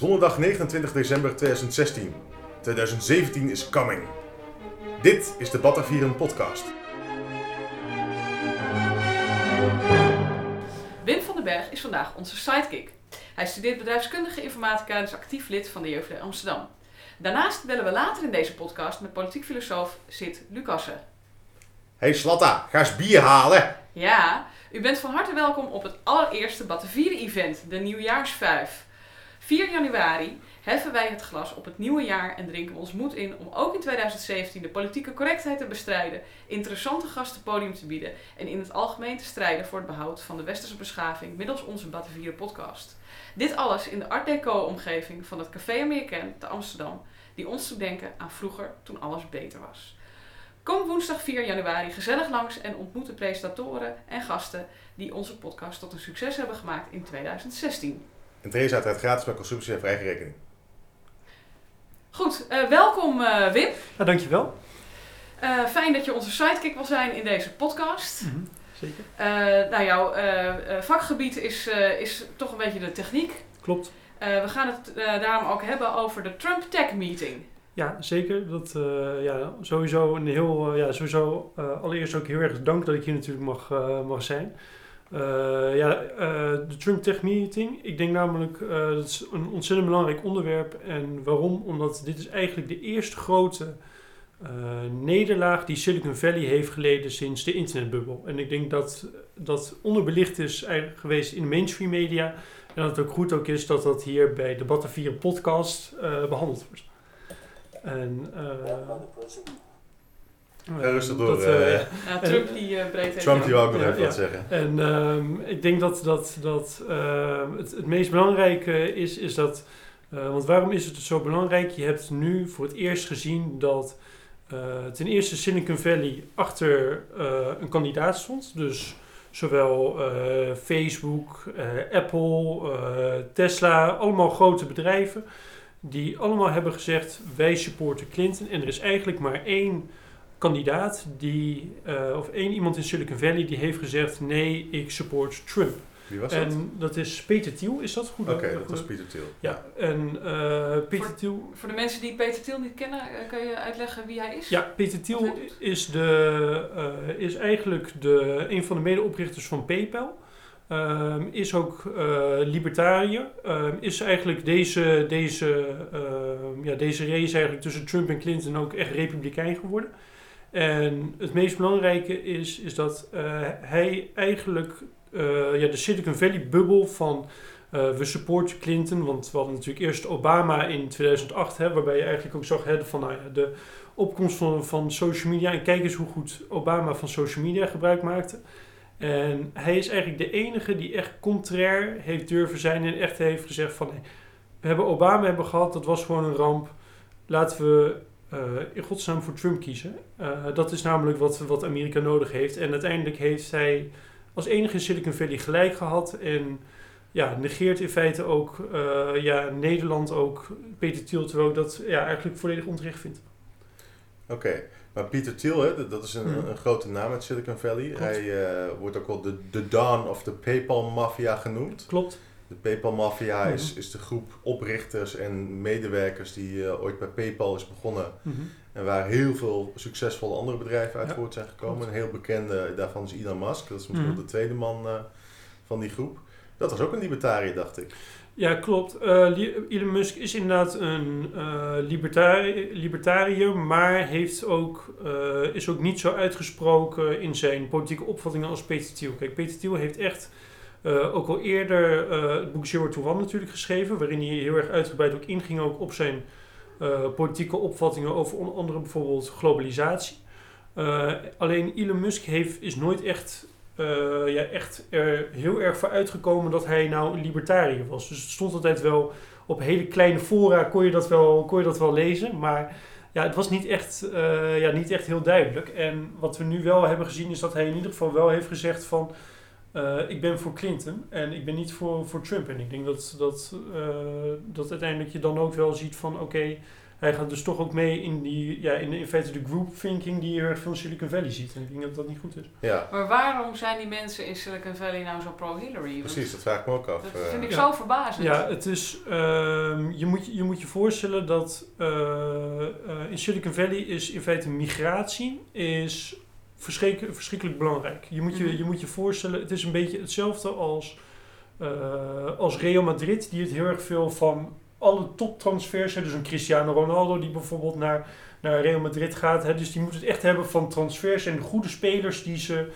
donderdag 29 december 2016. 2017 is coming. Dit is de Batavieren podcast. Wim van den Berg is vandaag onze sidekick. Hij studeert bedrijfskundige informatica en is actief lid van de JVD Amsterdam. Daarnaast bellen we later in deze podcast met politiek filosoof Sid Lucassen. Hey Slatta, ga eens bier halen. Ja, u bent van harte welkom op het allereerste Batavieren-event, de Nieuwjaarsvijf. 4 januari heffen wij het glas op het nieuwe jaar en drinken we ons moed in om ook in 2017 de politieke correctheid te bestrijden, interessante gasten podium te bieden en in het algemeen te strijden voor het behoud van de westerse beschaving middels onze Batavieren podcast. Dit alles in de Art Deco-omgeving van het Café Amerikaan te Amsterdam, die ons doet denken aan vroeger toen alles beter was. Kom woensdag 4 januari gezellig langs en ontmoet de presentatoren en gasten die onze podcast tot een succes hebben gemaakt in 2016. En Theresa uiteraard gratis met consumptie en eigen rekening. Goed, eh, welkom eh, Wim. Ja, dankjewel. Eh fijn dat je onze sidekick wil zijn in deze podcast. Mhm, Zeker. Eh, nou, jouw eh, eh, vakgebied is, eh, is toch een beetje de techniek. Klopt. Eh, we gaan het eh, daarom ook hebben over de Trump Tech Meeting. Ja, zeker. Dat, eh, ja, sowieso een heel, ja, sowieso eh, allereerst ook heel erg dank dat ik hier natuurlijk mag, mag zijn. Eh, ja, eh, de Trump Tech Meeting. Ik denk namelijk, eh, dat is een ontzettend belangrijk onderwerp. En waarom? Omdat dit is eigenlijk de eerste grote nederlaag die Silicon Valley heeft geleden sinds de internetbubbel. En ik denk dat dat onderbelicht is geweest in de mainstream media. En dat het ook goed ook is dat dat hier bij de Batavieren podcast eh, behandeld wordt. En, eh, Rustig door, eh, eh, ja. Ja, Trump die eh breed heeft. Trump die wou ook nog Ja, even ja. wat zeggen. En ehm, ik denk dat, dat, dat ehm, het, het meest belangrijke is, is dat. eh, want waarom is het zo belangrijk? Je hebt nu voor het eerst gezien dat eh, ten eerste Silicon Valley achter eh, een kandidaat stond. Dus zowel eh, Facebook, eh, Apple, eh, Tesla, allemaal grote bedrijven. Die allemaal hebben gezegd: wij supporten Clinton. En er is eigenlijk maar één kandidaat die, eh, of één iemand in Silicon Valley die heeft gezegd: nee, ik support Trump. Wie was dat? en dat is Peter Thiel, is dat goed? Oké, dat was Pieter Thiel. Ja, en eh, Peter Voor- Thiel. Voor de mensen die Peter Thiel niet kennen, eh, kan je uitleggen wie hij is? Ja, Peter Thiel is, de, eh, is eigenlijk de, een van de medeoprichters van PayPal. Ehm, is ook eh, libertariër. Ehm, is eigenlijk deze, deze, ehm, ja, deze race eigenlijk tussen Trump en Clinton ook echt republikein geworden. En het meest belangrijke is, is dat eh, hij eigenlijk eh, ja, de Silicon Valley bubbel van eh, we supporten Clinton, want we hadden natuurlijk eerst Obama in 2008, hè, waarbij je eigenlijk ook zag hè, van nou ja, de opkomst van, van social media. En kijk eens hoe goed Obama van social media gebruik maakte. En hij is eigenlijk de enige die echt contrair heeft durven zijn en echt heeft gezegd van we hebben Obama hebben gehad, dat was gewoon een ramp. Laten we eh, in godsnaam voor Trump kiezen. Eh, dat is namelijk wat, wat Amerika nodig heeft. En uiteindelijk heeft hij als enige in Silicon Valley gelijk gehad. En ja, negeert in feite ook eh, ja, Nederland ook Peter Thiel, terwijl ik dat ja, eigenlijk volledig onterecht vind. Oké, maar Pieter Thiel, hè, dat- is een, Mhm. een grote naam uit Silicon Valley. Klopt. Hij wordt ook wel de, de Dawn of the PayPal Mafia genoemd. Klopt. De PayPal Mafia Mhm. is, is de groep oprichters en medewerkers die eh, ooit bij PayPal is begonnen. Mhm. En waar heel veel succesvolle andere bedrijven uit Ja, voort zijn gekomen. Een heel bekende daarvan is Elon Musk. Dat is misschien Mhm. wel de tweede man eh, van die groep. Dat was ook een libertariër, dacht ik. Ja, klopt. Eh, Elon Musk is inderdaad een eh libertari- libertariër, maar heeft ook, eh, is ook niet zo uitgesproken in zijn politieke opvattingen als Peter Thiel. Kijk, Peter Thiel heeft echt eh, ook al eerder eh, het boek Zero to One natuurlijk geschreven, waarin hij heel erg uitgebreid ook inging ook op zijn eh, politieke opvattingen over onder andere bijvoorbeeld globalisatie. Alleen Elon Musk heeft, is nooit echt ja, echt heel erg voor uitgekomen dat hij nou een libertariër was. Dus het stond altijd wel op hele kleine fora kon je dat wel, kon je dat wel lezen. Maar ja, het was niet echt, ja, niet echt heel duidelijk. En wat we nu wel hebben gezien is dat hij in ieder geval wel heeft gezegd van... eh, ik ben voor Clinton en ik ben niet voor, voor Trump. En ik denk dat, dat, eh, dat uiteindelijk je dan ook wel ziet van oké, hij gaat dus toch ook mee in die, ja, in, in feite de group thinking die je heel erg veel in Silicon Valley ziet. En ik denk dat dat niet goed is. Ja, Maar waarom zijn die mensen in Silicon Valley nou zo pro-Hillary? Precies. Dat vraag ik me ook af. Dat eh. vind ik Ja. zo verbazend. Ja, het is, ehm, je, moet, je moet je voorstellen dat eh, eh, in Silicon Valley is in feite migratie is verschrikkelijk, verschrikkelijk belangrijk. Je moet je, Mhm. je moet je voorstellen, het is een beetje hetzelfde als, eh, als Real Madrid, die het heel erg veel van alle toptransfers, dus een Cristiano Ronaldo die bijvoorbeeld naar, naar Real Madrid gaat, hè, dus die moet het echt hebben van transfers en de goede spelers die ze,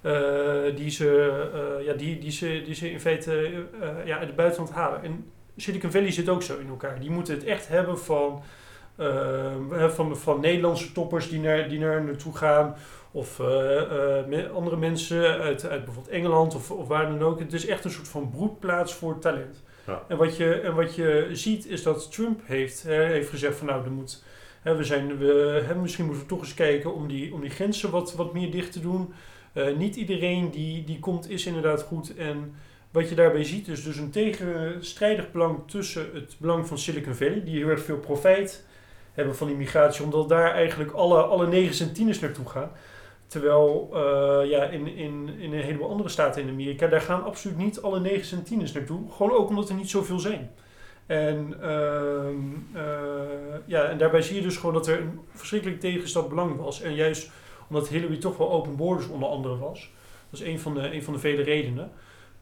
eh, die ze, eh, ja, die, die ze, die ze in feite ja, uit het buitenland halen. En Silicon Valley zit ook zo in elkaar. Die moeten het echt hebben van, van, van Nederlandse toppers die naar, die naar naartoe gaan. Of eh, eh, andere mensen uit, uit bijvoorbeeld Engeland of, of waar dan ook. Het is echt een soort van broedplaats voor talent. Ja. En, wat je, en wat je ziet is dat Trump heeft, heeft gezegd van nou, er moet, hè, we zijn, we, hè, misschien moeten we toch eens kijken om die, om die grenzen wat, wat meer dicht te doen. Eh, niet iedereen die, die komt is inderdaad goed. En wat je daarbij ziet is dus een tegenstrijdig belang tussen het belang van Silicon Valley, die heel erg veel profijt hebben van die migratie, omdat daar eigenlijk alle, alle negens en tieners naartoe gaan. Terwijl eh, ja, in, in, in een heleboel andere staten in Amerika, daar gaan absoluut niet alle negens en tieners naartoe. Gewoon ook omdat er niet zoveel zijn. En, ehm, eh, ja, en daarbij zie je dus gewoon dat er een verschrikkelijk tegenstap belang was. En juist omdat Hillary toch wel open borders onder andere was. Dat is een van de, een van de vele redenen.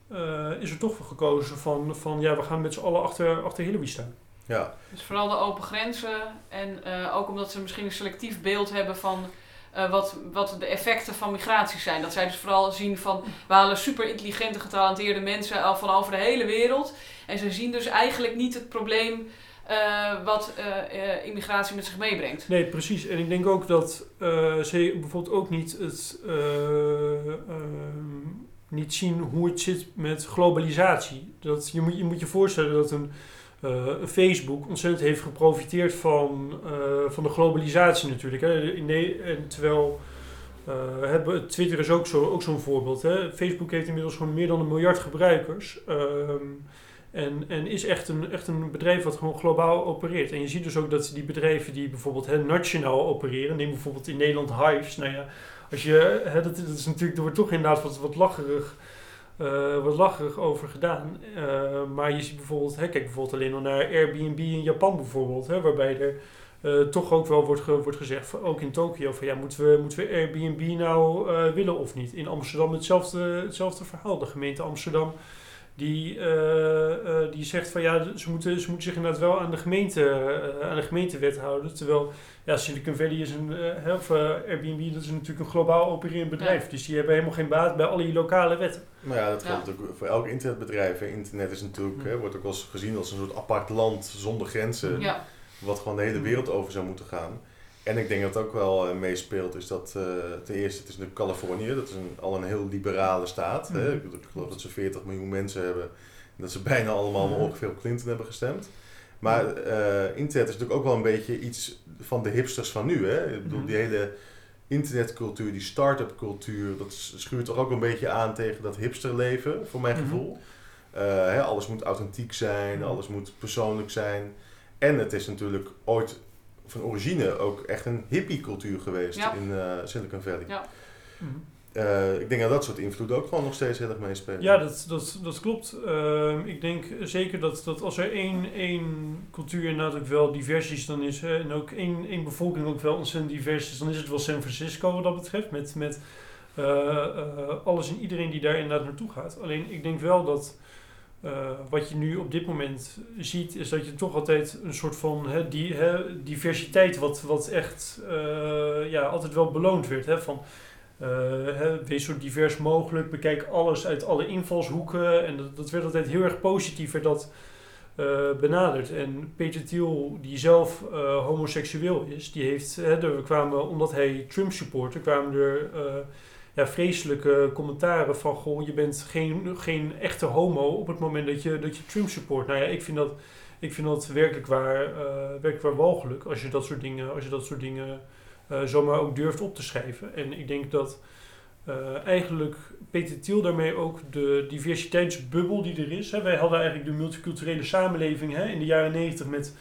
eh, is er toch voor gekozen van, van ja, we gaan met z'n allen achter, achter Hillary staan. ja. Dus vooral de open grenzen en eh, ook omdat ze misschien een selectief beeld hebben van eh, wat, wat de effecten van migratie zijn. Dat zij dus vooral zien van we halen super intelligente, getalenteerde mensen al van over de hele wereld. En ze zien dus eigenlijk niet het probleem eh, wat eh, immigratie met zich meebrengt. Nee, precies. En ik denk ook dat ze bijvoorbeeld ook niet, het, eh, ehm, niet zien hoe het zit met globalisatie. Dat, je, moet, je moet je voorstellen dat een Facebook ontzettend heeft geprofiteerd van, eh, van de globalisatie natuurlijk. Hè. En terwijl eh, hebben, Twitter is ook zo'n ook zo'n voorbeeld. Hè. Facebook heeft inmiddels gewoon meer dan een miljard gebruikers. Ehm, en, en is echt een, echt een bedrijf wat gewoon globaal opereert. En je ziet dus ook dat die bedrijven die bijvoorbeeld hè, nationaal opereren, neem bijvoorbeeld in Nederland Hives. Nou ja, als je, hè, dat, dat is natuurlijk, er wordt toch inderdaad wat, wat lacherig. Eh, wat lacherig over gedaan. Eh, maar je ziet bijvoorbeeld, hè, kijk bijvoorbeeld alleen al naar Airbnb in Japan bijvoorbeeld, hè, waarbij er eh, toch ook wel wordt, wordt gezegd, ook in Tokio, van ja, moeten we, moeten we Airbnb nou willen of niet? In Amsterdam hetzelfde, hetzelfde verhaal. De gemeente Amsterdam die, eh, eh, die zegt van ja, ze moeten, ze moeten zich inderdaad wel aan de, gemeente, eh, aan de gemeentewet houden. Terwijl ja, Silicon Valley is een, of, Airbnb, dat is natuurlijk een globaal opererend bedrijf. Ja. Dus die hebben helemaal geen baat bij alle lokale wetten. Maar ja, dat geldt Ja. ook voor elk internetbedrijf. hè. Internet is natuurlijk, hè, wordt ook wel gezien als een soort apart land zonder grenzen. Ja, Wat gewoon de hele wereld over zou moeten gaan. En ik denk dat het ook wel eh, meespeelt, is dat eh, ten eerste, het is natuurlijk Californië, dat is een, al een heel liberale staat. Hè? Mhm. Ik, geloof dat ze 40 miljoen mensen hebben. En dat ze bijna allemaal Mhm. ongeveer op Clinton hebben gestemd. Maar eh, internet is natuurlijk ook wel een beetje iets van de hipsters van nu. Hè? Ik bedoel, Mhm. die hele internetcultuur, die start-up cultuur, dat schuurt toch ook een beetje aan tegen dat hipsterleven, voor mijn Mhm. gevoel. Hè, alles moet authentiek zijn, alles moet persoonlijk zijn. En het is natuurlijk ooit van origine ook echt een hippie-cultuur geweest Ja. in eh, Silicon Valley. Ja. Eh, ik denk dat dat soort invloeden ook gewoon nog steeds heel erg meespelen. Ja, dat, dat, dat klopt. Ehm, ik denk zeker dat, dat als er één, één cultuur inderdaad ook wel divers is, dan is hè, en ook één, één bevolking ook wel ontzettend divers is, dan is het wel San Francisco wat dat betreft. Met, met eh, eh, alles en iedereen die daar inderdaad naartoe gaat. Alleen ik denk wel dat eh, wat je nu op dit moment ziet, is dat je toch altijd een soort van hè, die, hè, diversiteit, wat, wat echt eh, ja, altijd wel beloond werd. Hè, van, eh, hè, wees zo divers mogelijk, bekijk alles uit alle invalshoeken. En dat, dat werd altijd heel erg positief dat, benaderd. En Peter Thiel, die zelf homoseksueel is, die heeft, hè, kwamen, omdat hij Trump supporter, kwamen er ja, vreselijke commentaren van, goh, je bent geen, geen echte homo op het moment dat je, dat je Trump support. Nou ja, ik vind dat, ik vind dat werkelijk waar, eh, werkelijk waar als je dat soort dingen, als je dat soort dingen eh, zomaar ook durft op te schrijven. En ik denk dat eh, eigenlijk Peter Thiel daarmee ook de diversiteitsbubbel die er is. Hè. Wij hadden eigenlijk de multiculturele samenleving hè, in de jaren negentig met,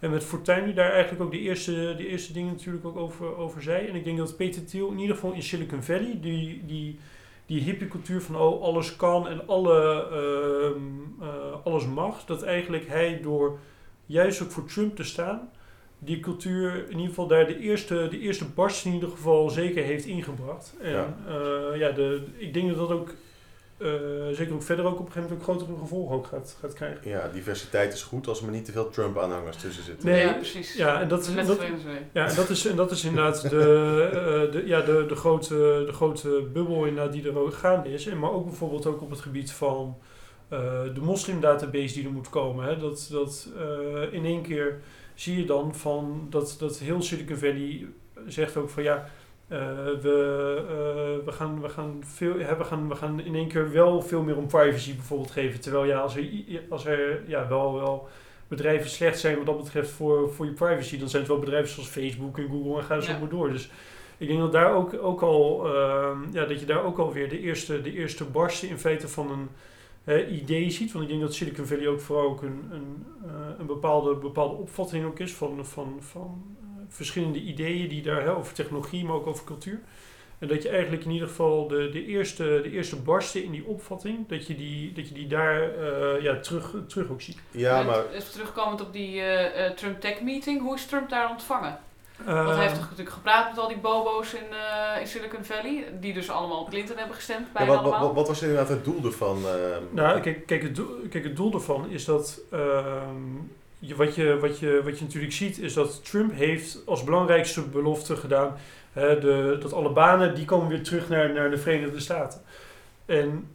En met Fortuyn die daar eigenlijk ook de eerste, de eerste dingen natuurlijk ook over, over zei. En ik denk dat Peter Thiel in ieder geval in Silicon Valley, die, die, die hippie cultuur van oh, alles kan en alle, ehm, eh, alles mag, dat eigenlijk hij door juist ook voor Trump te staan, die cultuur in ieder geval daar de eerste, de eerste barst in ieder geval zeker heeft ingebracht. En Ja. ja, ja de, ik denk dat dat ook eh, zeker ook verder ook op een gegeven moment ook grotere gevolgen ook gaat, gaat krijgen. Ja, diversiteit is goed als er maar niet te veel Trump-aanhangers tussen zitten. Nee, ja, precies. Ja, en dat, Net dat, ja, en dat, is, en dat is inderdaad de, eh, de, ja, de, de, grote, de grote bubbel inderdaad die er ook gaande is. En maar ook bijvoorbeeld ook op het gebied van eh, de moslimdatabase die er moet komen. Hè. Dat, dat eh, in één keer zie je dan van dat, dat heel Silicon Valley zegt ook van ja, eh, we, eh, we, gaan, we, gaan veel, hè, we, gaan, we gaan in één keer wel veel meer om privacy bijvoorbeeld geven. Terwijl ja, als er, als er ja, wel, wel bedrijven slecht zijn wat dat betreft voor, voor je privacy, dan zijn het wel bedrijven zoals Facebook en Google en gaan zo Ja. maar door. Dus ik denk dat daar ook, ook al, ehm, ja, dat je daar ook alweer de eerste, de eerste barsten in feite van een idee ziet. Want ik denk dat Silicon Valley ook vooral ook een, een, eh, een bepaalde, bepaalde opvatting ook is van, van, van verschillende ideeën die daar hè, over technologie, maar ook over cultuur. En dat je eigenlijk in ieder geval de, de, eerste, de eerste barsten in die opvatting, dat je die, dat je die daar eh, ja, terug, terug ook ziet. Ja, maar Even terugkomend op die eh, eh, Trump Tech Meeting, hoe is Trump daar ontvangen? Want Eh, hij heeft toch natuurlijk gepraat met al die bobo's in, eh, in Silicon Valley, die dus allemaal op Clinton hebben gestemd, ja, bijna wat, wat, allemaal. wat, wat was inderdaad het doel ervan? ehm? Nou, kijk, kijk, het doel, kijk, het doel daarvan is dat. ehm, wat, je, wat, je, wat je natuurlijk ziet, is dat Trump heeft als belangrijkste belofte gedaan. Hè, de, dat alle banen die komen weer terug naar, naar de Verenigde Staten. En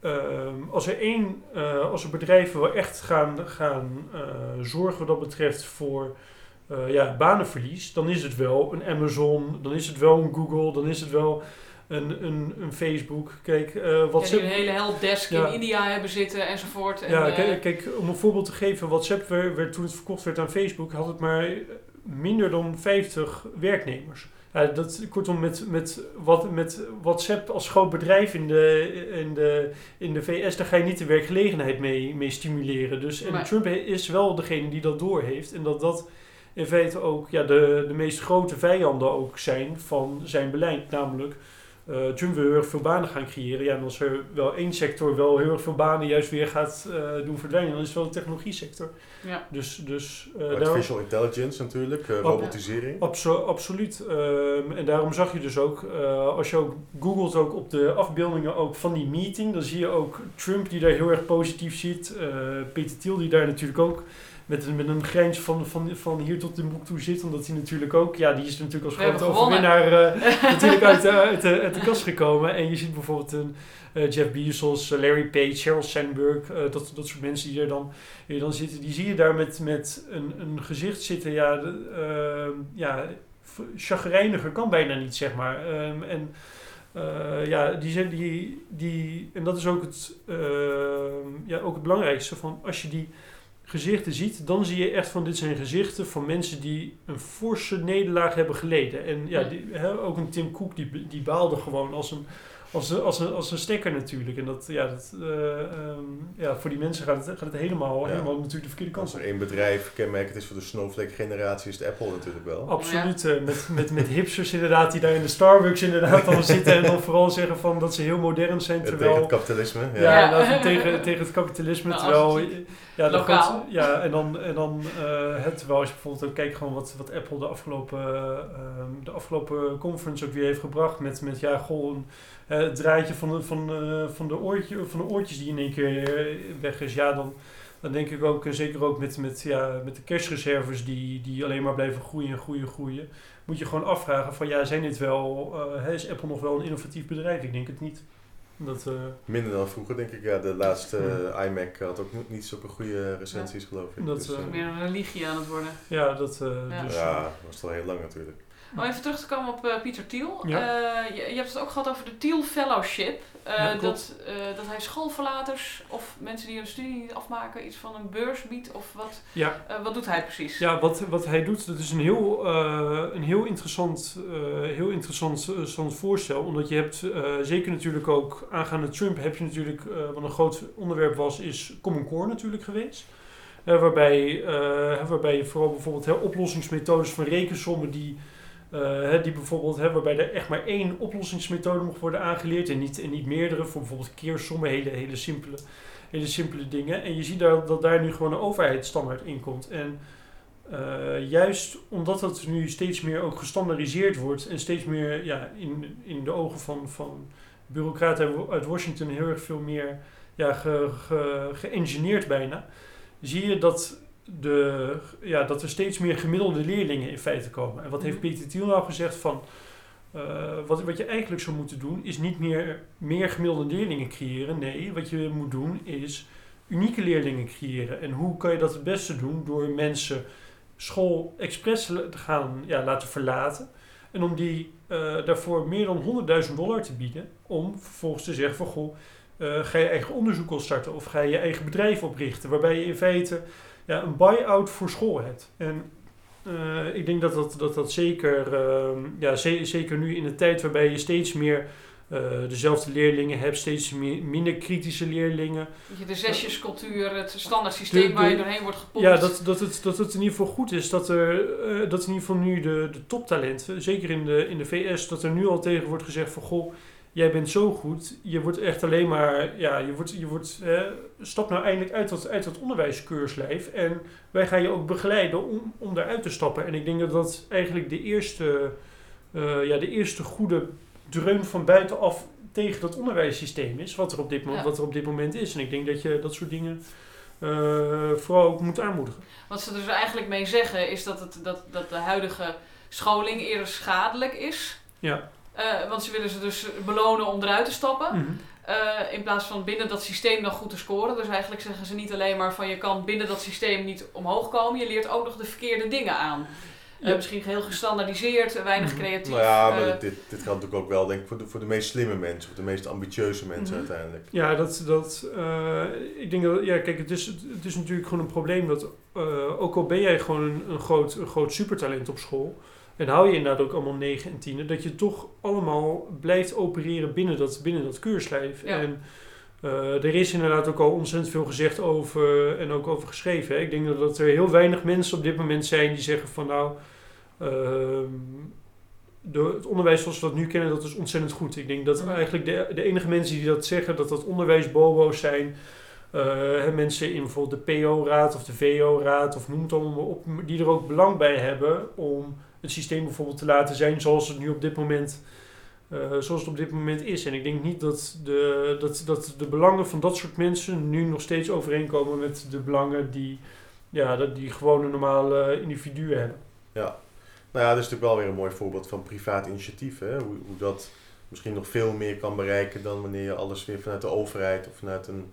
ehm, als er één, eh, als er bedrijven wel echt gaan, gaan eh, zorgen wat dat betreft voor eh, ja, banenverlies, dan is het wel een Amazon, dan is het wel een Google, dan is het wel een, een, een Facebook. Kijk, Ja, ze die een hele helpdesk Ja. in India hebben zitten enzovoort. En, ja, eh, kijk, kijk, om een voorbeeld te geven, WhatsApp werd, werd, toen het verkocht werd aan Facebook, had het maar minder dan 50 werknemers. Ja, dat, kortom, met, met, wat, met WhatsApp als groot bedrijf in de, in, de, in de VS, daar ga je niet de werkgelegenheid mee, mee stimuleren. Dus, en. Trump is wel degene die dat doorheeft. En dat dat in feite ook ja, de, de meest grote vijanden ook zijn van zijn beleid. Namelijk, eh, Trump wil heel erg veel banen gaan creëren. Ja, en als er wel één sector wel heel erg veel banen juist weer gaat eh, doen verdwijnen, dan is het wel de technologie sector. ja. Dus, dus eh, daarom- Artificial intelligence natuurlijk, eh, robotisering. Abso- absoluut. Ehm, en daarom zag je dus ook, eh, als je ook googelt ook op de afbeeldingen ook van die meeting, dan zie je ook Trump die daar heel erg positief ziet. eh, Peter Thiel die daar natuurlijk ook met, een- met een grijns van, van, van hier tot toe zit. Omdat hij natuurlijk ook, ja die is natuurlijk als grote overwinnaar eh, natuurlijk uit, de- uit, de, uit de kast gekomen. En je ziet bijvoorbeeld een eh, Jeff Bezos, eh, Larry Page, Sheryl Sandberg, dat, dat soort mensen die er dan, die er dan zitten. Die zie je daar met, met een, een gezicht zitten, ja, de, ehm, ja, chagrijniger kan bijna niet, zeg maar. Ehm, en ja, die, zijn- die, die, en dat is ook het, ehm, ja, ook het belangrijkste van als je die gezichten ziet, dan zie je echt van dit zijn gezichten van mensen die een forse nederlaag hebben geleden. En ja, die, hè, ook een Tim Cook die, die baalde gewoon als een, als een, als een, als een stekker natuurlijk. En dat, ja, dat, eh, ehm, ja, voor die mensen gaat het, gaat het helemaal, Ja. helemaal natuurlijk de verkeerde kant Als op. er één bedrijf kenmerkend is voor de snowflake-generatie, is het Apple natuurlijk wel. Absoluut, eh, met, met, met hipsters inderdaad die daar in de Starbucks inderdaad dan zitten en dan vooral zeggen van dat ze heel modern zijn, Eh, Tegen terwijl... het kapitalisme. Ja. Ja, Ja. inderdaad, tegen, tegen het kapitalisme. Nou, terwijl, als het ja, grote- ja, en dan, en dan eh, het, terwijl als je bijvoorbeeld ook kijkt gewoon wat, wat Apple de afgelopen, eh, ehm, de afgelopen conference ook weer heeft gebracht met, met ja, goh, een, het draadje van de, van, eh, van, de oortje, van de oortjes die in één keer eh, weg is. Ja, dan, dan denk ik ook, en zeker ook met, met, ja, met de cashreserves die, die alleen maar blijven groeien en groeien en groeien, moet je gewoon afvragen van ja, zijn dit wel, eh, is Apple nog wel een innovatief bedrijf? Ik denk het niet. Dat, eh, Minder dan vroeger, denk ik. Ja, de laatste eh, iMac had ook niet- zulke goede recensies, geloof ik. Dat, Dus, eh, eh, meer een religie aan het worden. Ja, dat. eh, Ja. Dus, ja, dat was al heel lang natuurlijk. Om even terug te komen op eh, Pieter Thiel. Ja. Eh, je, je hebt het ook gehad over de Thiel Fellowship. Eh, Ja, dat, dat hij schoolverlaters of mensen die hun studie niet afmaken iets van een beurs biedt of wat. ja, wat doet hij precies? ja wat, wat hij doet, dat is een heel, een heel interessant, heel interessant, interessant voorstel. Omdat je hebt, zeker natuurlijk ook aangaande Trump, heb je natuurlijk, wat een groot onderwerp was, is Common Core natuurlijk geweest. Waarbij, waarbij je vooral bijvoorbeeld hè, oplossingsmethodes van rekensommen die, eh, die bijvoorbeeld, hè, waarbij er echt maar één oplossingsmethode mag worden aangeleerd en niet, en niet meerdere, voor bijvoorbeeld keersommen, hele, hele, simpele, hele simpele dingen. En je ziet daar, dat daar nu gewoon een overheidsstandaard in komt. En eh, juist omdat het nu steeds meer ook gestandaardiseerd wordt en steeds meer ja, in, in de ogen van, van bureaucraten uit Washington heel erg veel meer ja, ge, ge, geëngineerd bijna, zie je dat, de, ja, dat er steeds meer gemiddelde leerlingen in feite komen. En wat heeft Mhm. Peter Thiel nou gezegd van, eh, wat, wat je eigenlijk zou moeten doen, is niet meer, meer gemiddelde leerlingen creëren. Nee, wat je moet doen is unieke leerlingen creëren. En hoe kan je dat het beste doen? Door mensen school expres te gaan ja, laten verlaten. En om die eh, daarvoor meer dan 100.000 dollar te bieden. Om vervolgens te zeggen van goh, eh, ga je eigen onderzoek al starten of ga je je eigen bedrijf oprichten. Waarbij je in feite ja, een buy-out voor school hebt. En eh, ik denk dat dat, dat, dat zeker, ehm, ja, ze- zeker nu in de tijd waarbij je steeds meer eh, dezelfde leerlingen hebt, steeds meer, minder kritische leerlingen. De zesjescultuur, het standaard systeem De- waar je doorheen wordt gepompt. Ja, dat, dat, het, dat het in ieder geval goed is dat er eh, dat in ieder geval nu de, de toptalenten, zeker in de, in de VS, dat er nu al tegen wordt gezegd van goh, jij bent zo goed, je wordt echt alleen maar, ja, je wordt, je wordt eh, stap nou eindelijk uit dat, uit dat onderwijskeurslijf en wij gaan je ook begeleiden om, om daaruit te stappen. En ik denk dat dat eigenlijk de eerste, eh, ja, de eerste goede dreun van buitenaf tegen dat onderwijssysteem is, wat er op dit, mo- Ja. wat er op dit moment is. En ik denk dat je dat soort dingen eh, vooral ook moet aanmoedigen. Wat ze er dus eigenlijk mee zeggen is dat, het, dat, dat de huidige scholing eerder schadelijk is. Ja. Eh, want ze willen ze dus belonen om eruit te stappen. Mhm. eh, in plaats van binnen dat systeem dan goed te scoren. Dus eigenlijk zeggen ze niet alleen maar van je kan binnen dat systeem niet omhoog komen. Je leert ook nog de verkeerde dingen aan. Eh, Ja. misschien heel gestandaardiseerd, weinig Mhm. creatief. Nou ja, maar dit, dit geldt natuurlijk ook wel denk ik, voor, de, voor de meest slimme mensen, of de meest ambitieuze mensen Mhm. uiteindelijk. Ja, dat, dat, eh, ik denk dat, ja, kijk, het is, het is natuurlijk gewoon een probleem dat, eh, ook al ben jij gewoon een, een, groot, een groot supertalent op school, en hou je inderdaad ook allemaal 9 en 10, dat je toch allemaal blijft opereren binnen dat, binnen dat keurslijf. Ja. En eh, er is inderdaad ook al ontzettend veel gezegd over, en ook over geschreven. Hè. Ik denk dat, dat er heel weinig mensen op dit moment zijn die zeggen van nou, ehm, de, het onderwijs zoals we dat nu kennen, dat is ontzettend goed. Ik denk dat eigenlijk de, de enige mensen die dat zeggen, dat dat onderwijsbobo's zijn. eh, mensen in bijvoorbeeld de PO-raad of de VO-raad of noem het allemaal op, die er ook belang bij hebben om het systeem bijvoorbeeld te laten zijn zoals het nu op dit moment, eh, zoals het op dit moment is. En ik denk niet dat de, dat, dat de belangen van dat soort mensen nu nog steeds overeenkomen met de belangen die, ja, dat die gewone normale individuen hebben. Ja. Nou ja, dat is natuurlijk wel weer een mooi voorbeeld van privaat initiatief. Hè? Hoe, hoe dat misschien nog veel meer kan bereiken dan wanneer je alles weer vanuit de overheid of vanuit een...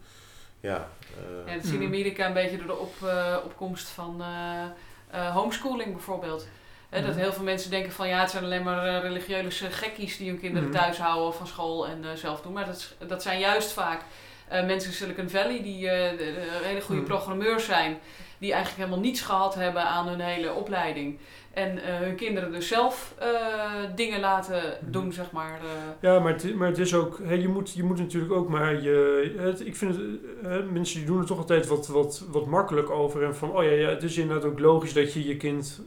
Ja, eh, Ja, dat zien we in Mhm. Amerika een beetje door de op, eh, opkomst van eh, eh, homeschooling bijvoorbeeld. Hè, dat Mhm. heel veel mensen denken van ja, het zijn alleen maar eh, religieuze gekkies die hun kinderen Mhm. thuis houden van school en eh, zelf doen. Maar dat, dat zijn juist vaak eh, mensen in Silicon Valley die hele goede Mhm. programmeurs zijn. Die eigenlijk helemaal niets gehad hebben aan hun hele opleiding. En hun kinderen dus zelf dingen laten doen, zeg maar. Ja, maar het, maar het is ook, hè, je, moet, je moet natuurlijk ook maar je, het, ik vind het, mensen die doen er toch altijd wat, wat, wat makkelijk over. En van, oh ja, ja, het is inderdaad ook logisch dat je je kind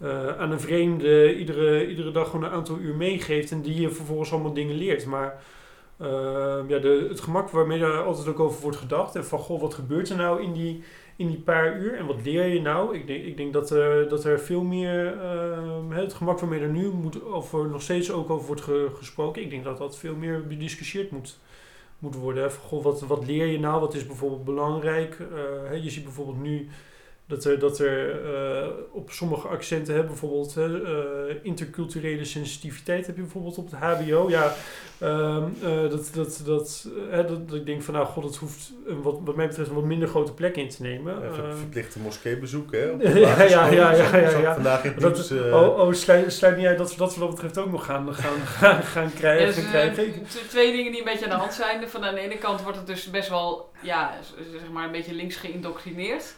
eh, aan een vreemde iedere, iedere dag gewoon een aantal uur meegeeft en die je vervolgens allemaal dingen leert. Maar eh, ja, de, het gemak waarmee er altijd ook over wordt gedacht en van, goh, wat gebeurt er nou in die, in die paar uur en wat leer je nou? Ik denk, ik denk dat, dat er veel meer, eh, het gemak waarmee er nu moet over, nog steeds ook over wordt ge- gesproken, ik denk dat dat veel meer bediscussieerd moet, moet worden. Van, goh, wat, wat leer je nou? Wat is bijvoorbeeld belangrijk? Je ziet bijvoorbeeld nu dat er, dat er eh, op sommige accenten, hè, bijvoorbeeld hè, eh, interculturele sensitiviteit heb je bijvoorbeeld op het HBO. Ja, ehm, eh, dat, dat, dat, hè, dat, dat ik denk van nou god, het hoeft een, wat, wat mij betreft een wat minder grote plek in te nemen. Ehm, verplichte moskeebezoek, hè? op Ja, de ja, ja, ja, ja, ja. Vandaag in het dat, nieuws, eh, oh, oh sluit, sluit niet uit dat we dat wat dat betreft ook nog gaan, gaan, gaan, gaan krijgen. Ja, dus, gaan krijgen. twee dingen die een beetje aan de hand zijn. Van aan de ene kant wordt het dus best wel, ja, zeg maar een beetje links geïndoctrineerd.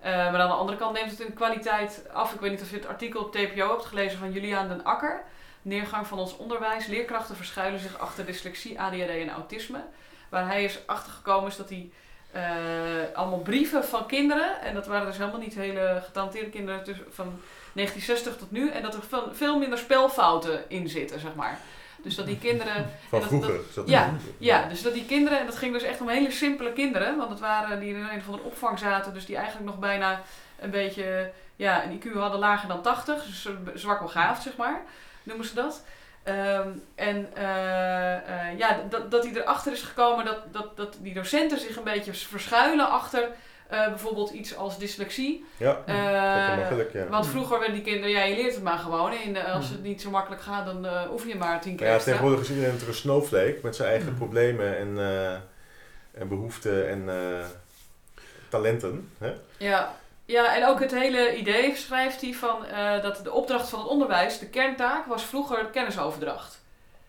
Eh, maar aan de andere kant neemt het in kwaliteit af. Ik weet niet of je het artikel op TPO hebt gelezen van Juliaan den Akker. Neergang van ons onderwijs. Leerkrachten verschuilen zich achter dyslexie, ADHD en autisme. Waar hij is achtergekomen is dat hij eh, allemaal brieven van kinderen. En dat waren dus helemaal niet hele getalenteerde kinderen van 1960 tot nu. En dat er veel minder spelfouten in zitten, zeg maar. Dus dat die kinderen... Van dat- vroeger. dat- dat ja, Ja, dus dat die kinderen, en dat ging dus echt om hele simpele kinderen, want het waren die in een van de opvang zaten, dus die eigenlijk nog bijna een beetje, ja, een IQ hadden lager dan 80, dus zwak begaafd, zeg maar, noemen ze dat. Ehm, en eh, eh, ja, dat, dat hij erachter is gekomen dat, dat, dat die docenten zich een beetje verschuilen achter eh, bijvoorbeeld iets als dyslexie. Ja, Eh, lekker makkelijk, ja. want vroeger werden die kinderen, ja, je leert het maar gewoon. En eh, als het niet zo makkelijk gaat, dan eh oefen je maar tien keer Ja, extra. tegenwoordig is iedereen natuurlijk een snowflake met zijn eigen Mm. problemen en, eh, en behoeften en eh, talenten. Hè? Ja. ja, en ook het hele idee schrijft hij van eh, dat de opdracht van het onderwijs, de kerntaak, was vroeger kennisoverdracht.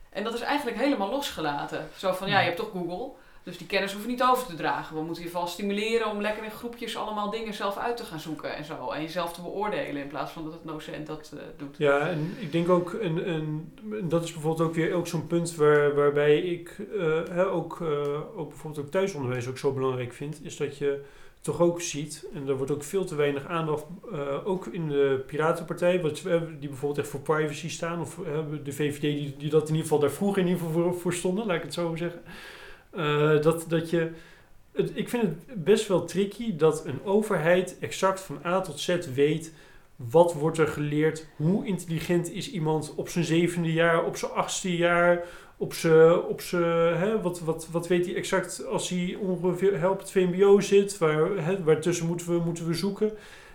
En dat is eigenlijk helemaal losgelaten. Zo van, ja, je hebt toch Google, dus die kennis hoef niet over te dragen. We moeten je vooral stimuleren om lekker in groepjes allemaal dingen zelf uit te gaan zoeken en zo. En jezelf te beoordelen in plaats van dat het docent dat eh, doet. Ja, en ik denk ook, en, en dat is bijvoorbeeld ook weer ook zo'n punt waar, waarbij ik eh, ook, eh, ook bijvoorbeeld ook thuisonderwijs ook zo belangrijk vind, is dat je toch ook ziet, en er wordt ook veel te weinig aandacht, ook in de Piratenpartij, wat, die bijvoorbeeld echt voor privacy staan, of de VVD die, die dat in ieder geval daar vroeger in ieder geval voor, voor stonden, laat ik het zo zeggen. Eh, dat, dat je, ik vind het best wel tricky dat een overheid exact van A tot Z weet wat wordt er geleerd, hoe intelligent is iemand op zijn zevende jaar, op zijn achtste jaar, op zijn, op zijn hè, wat, wat, wat weet hij exact als hij ongeveer hè, het VMBO zit, waar, hè, waartussen moeten we, moeten we zoeken.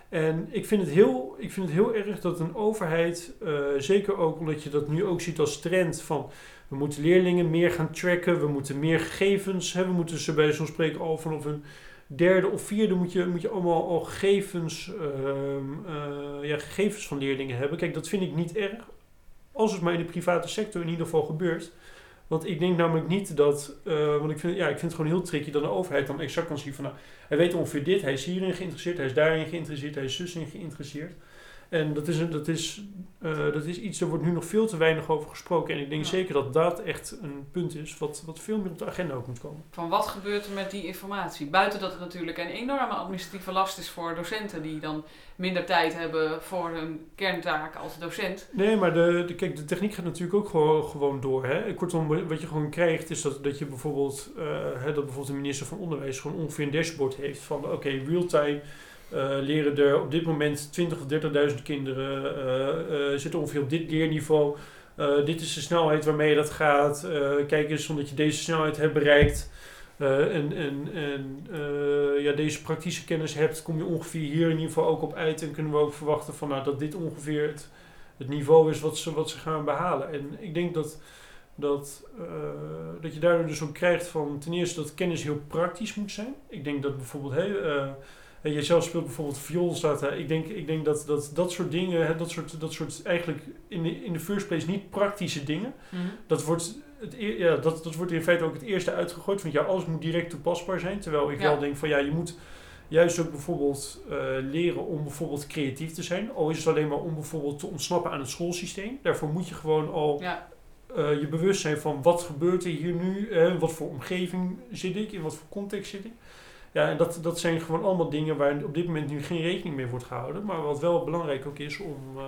En ik vind, het heel, ik vind het heel erg dat een overheid, eh, zeker ook omdat je dat nu ook ziet als trend van we moeten leerlingen meer gaan tracken, we moeten meer gegevens, hè, we moeten ze bij zo'n spreken al vanaf een derde of vierde moet je, moet je allemaal al gegevens, ehm, eh, ja, gegevens van leerlingen hebben. Kijk, dat vind ik niet erg, als het maar in de private sector in ieder geval gebeurt. Want ik denk namelijk niet dat, eh, want ik vind, ja, ik vind het gewoon heel tricky dat een overheid dan exact kan zien van, nou, hij weet ongeveer dit, hij is hierin geïnteresseerd, hij is daarin geïnteresseerd, hij is zusin geïnteresseerd. En dat is, een, dat, is, eh, dat is iets, daar wordt nu nog veel te weinig over gesproken. En ik denk Ja. zeker dat dat echt een punt is wat, wat veel meer op de agenda ook moet komen. Van wat gebeurt er met die informatie? Buiten dat het natuurlijk een enorme administratieve last is voor docenten die dan minder tijd hebben voor hun kerntaak als docent. Nee, maar de, de, kijk, de techniek gaat natuurlijk ook gewoon, gewoon door. Hè? Kortom, wat je gewoon krijgt is dat, dat je bijvoorbeeld, eh, hè, dat bijvoorbeeld de minister van Onderwijs gewoon ongeveer een dashboard heeft van oké, real-time eh, leren er op dit moment 20 of 30.000 kinderen, eh, eh, zitten ongeveer op dit leerniveau. Eh, dit is de snelheid waarmee dat gaat. Eh, kijk eens, omdat je deze snelheid hebt bereikt eh, en, en, en eh, ja, deze praktische kennis hebt, kom je ongeveer hier in ieder geval ook op uit. En kunnen we ook verwachten van, nou, dat dit ongeveer het, niveau is wat ze, wat ze gaan behalen. En ik denk dat, dat, eh, dat je daardoor dus ook krijgt van ten eerste dat kennis heel praktisch moet zijn. Ik denk dat bijvoorbeeld, hey, jij zelf speelt bijvoorbeeld viool, staat daar. Ik denk, ik denk dat, dat dat soort dingen, hè, dat, soort, dat soort eigenlijk in de, in de first place niet praktische dingen, dat wordt, het, eer- ja, dat, dat wordt in feite ook het eerste uitgegooid. Want ja, alles moet direct toepasbaar zijn. Terwijl ik Ja. wel denk van ja, je moet juist ook bijvoorbeeld eh, leren om bijvoorbeeld creatief te zijn. Al is het alleen maar om bijvoorbeeld te ontsnappen aan het schoolsysteem. Daarvoor moet je gewoon al Ja, eh, je bewust zijn van wat gebeurt er hier nu, eh, wat voor omgeving zit ik, in wat voor context zit ik. Ja, en dat, dat zijn gewoon allemaal dingen waar op dit moment nu geen rekening mee wordt gehouden. Maar wat wel belangrijk ook is om, eh,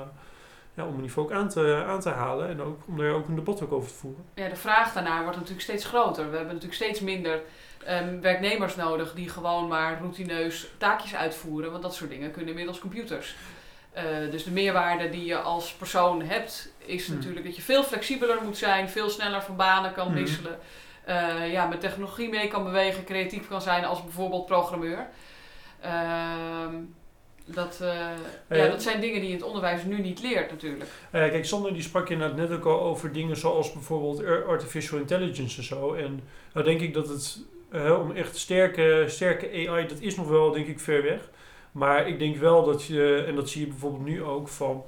ja, om een niveau ook aan te, aan te halen en ook, om daar ook een debat ook over te voeren. ja, de vraag daarnaar wordt natuurlijk steeds groter. We hebben natuurlijk steeds minder ehm, werknemers nodig die gewoon maar routineus taakjes uitvoeren, want dat soort dingen kunnen inmiddels computers. Eh, dus de meerwaarde die je als persoon hebt, is Hmm. natuurlijk dat je veel flexibeler moet zijn, veel sneller van banen kan Hmm. wisselen, eh, ja, met technologie mee kan bewegen, creatief kan zijn als bijvoorbeeld programmeur. Ehm, dat, eh, ja, Eh, dat zijn dingen die je in het onderwijs nu niet leert natuurlijk. Kijk, Sander die sprak inderdaad net ook al over dingen zoals bijvoorbeeld ar- artificial intelligence en zo. En nou denk ik dat het om echt sterke, sterke AI, dat is nog wel denk ik ver weg. Maar ik denk wel dat je, en dat zie je bijvoorbeeld nu ook van,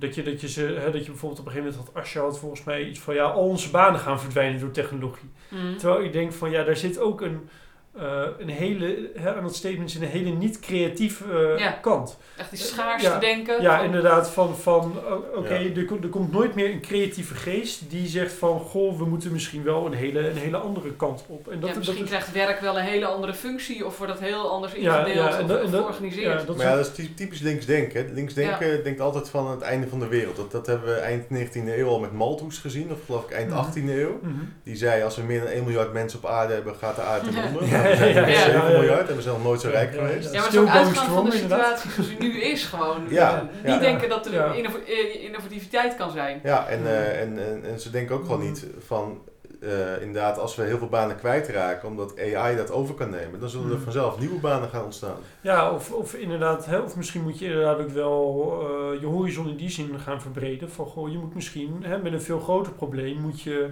dat je, dat je, ze, hè, dat je bijvoorbeeld op een gegeven moment had Asja had volgens mij iets van, ja, al onze banen gaan verdwijnen door technologie. Mhm. Terwijl ik denk van, ja, daar zit ook een, eh, een hele, hè, aan het statement een hele niet-creatieve Ja. kant. Echt die schaars Ja. te denken. Ja, van- inderdaad, van, van oké, Ja. er, ko- er komt nooit meer een creatieve geest die zegt van, goh, we moeten misschien wel een hele, een hele andere kant op. En dat, ja, dat misschien is, krijgt werk wel een hele andere functie of wordt dat heel anders ingedeeld en of, dat- en of dat- georganiseerd. ja, dat Maar ja, dat is ty- typisch linksdenken. Linksdenken denkt altijd van het einde van de wereld. Dat, dat hebben we eind 19e eeuw al met Malthus gezien, of geloof ik eind Mhm. 18e eeuw. Mhm. Die zei, als we meer dan 1 miljard mensen op aarde hebben, gaat de aarde ten Ja. onder. Ja, we zijn ja, nu ja, 7 ja, ja. miljard en we zijn nog nooit zo rijk geweest. ja. Maar Still zo going uitgaan van de situatie zoals die nu is gewoon. Ja, Eh, ja. Niet denken dat er Ja. innov- eh, innovativiteit kan zijn. Ja, en, eh, en, en, en ze denken ook gewoon Mhm. niet van, eh, inderdaad, als we heel veel banen kwijtraken, omdat AI dat over kan nemen, dan zullen er Mhm. vanzelf nieuwe banen gaan ontstaan. Ja, of, of inderdaad, hè, of misschien moet je inderdaad ook wel eh, je horizon in die zin gaan verbreden. Van goh, je moet misschien hè, met een veel groter probleem moet je,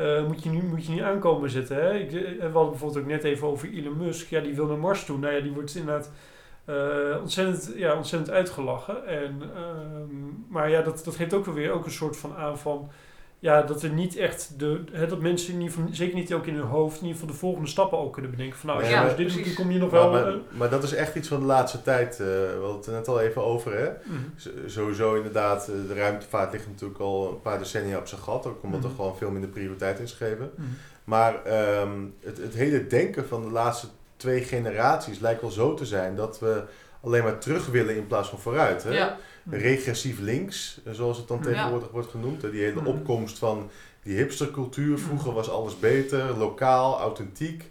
eh, moet je, nu, moet je niet aankomen zitten. Hè? Ik, eh, we hadden bijvoorbeeld ook net even over Elon Musk. Ja, die wil naar Mars toe. Nou ja, die wordt inderdaad eh, ontzettend, ja, ontzettend uitgelachen. En, ehm, maar ja, dat, dat geeft ook wel weer ook een soort van aan van... Ja, dat er niet echt de, hè, dat mensen in ieder geval, zeker niet ook in hun hoofd, in ieder geval de volgende stappen ook kunnen bedenken. Van nou, als je Ja, dus dit doet, dan kom je nog Maar, wel. maar, eh, maar dat is echt iets van de laatste tijd, eh, we hadden het er net al even over, hè. mhm. Sowieso inderdaad, eh, de ruimtevaart ligt natuurlijk al een paar decennia op zijn gat, ook omdat er Mhm. gewoon veel minder prioriteit is gegeven. Mhm. Maar ehm, het, het hele denken van de laatste twee generaties lijkt wel zo te zijn dat we alleen maar terug willen in plaats van vooruit. Hè? Ja. Regressief links, eh, zoals het dan Ja. tegenwoordig wordt genoemd. hè. Die hele Mhm. opkomst van die hipstercultuur. Vroeger was alles beter, lokaal, authentiek.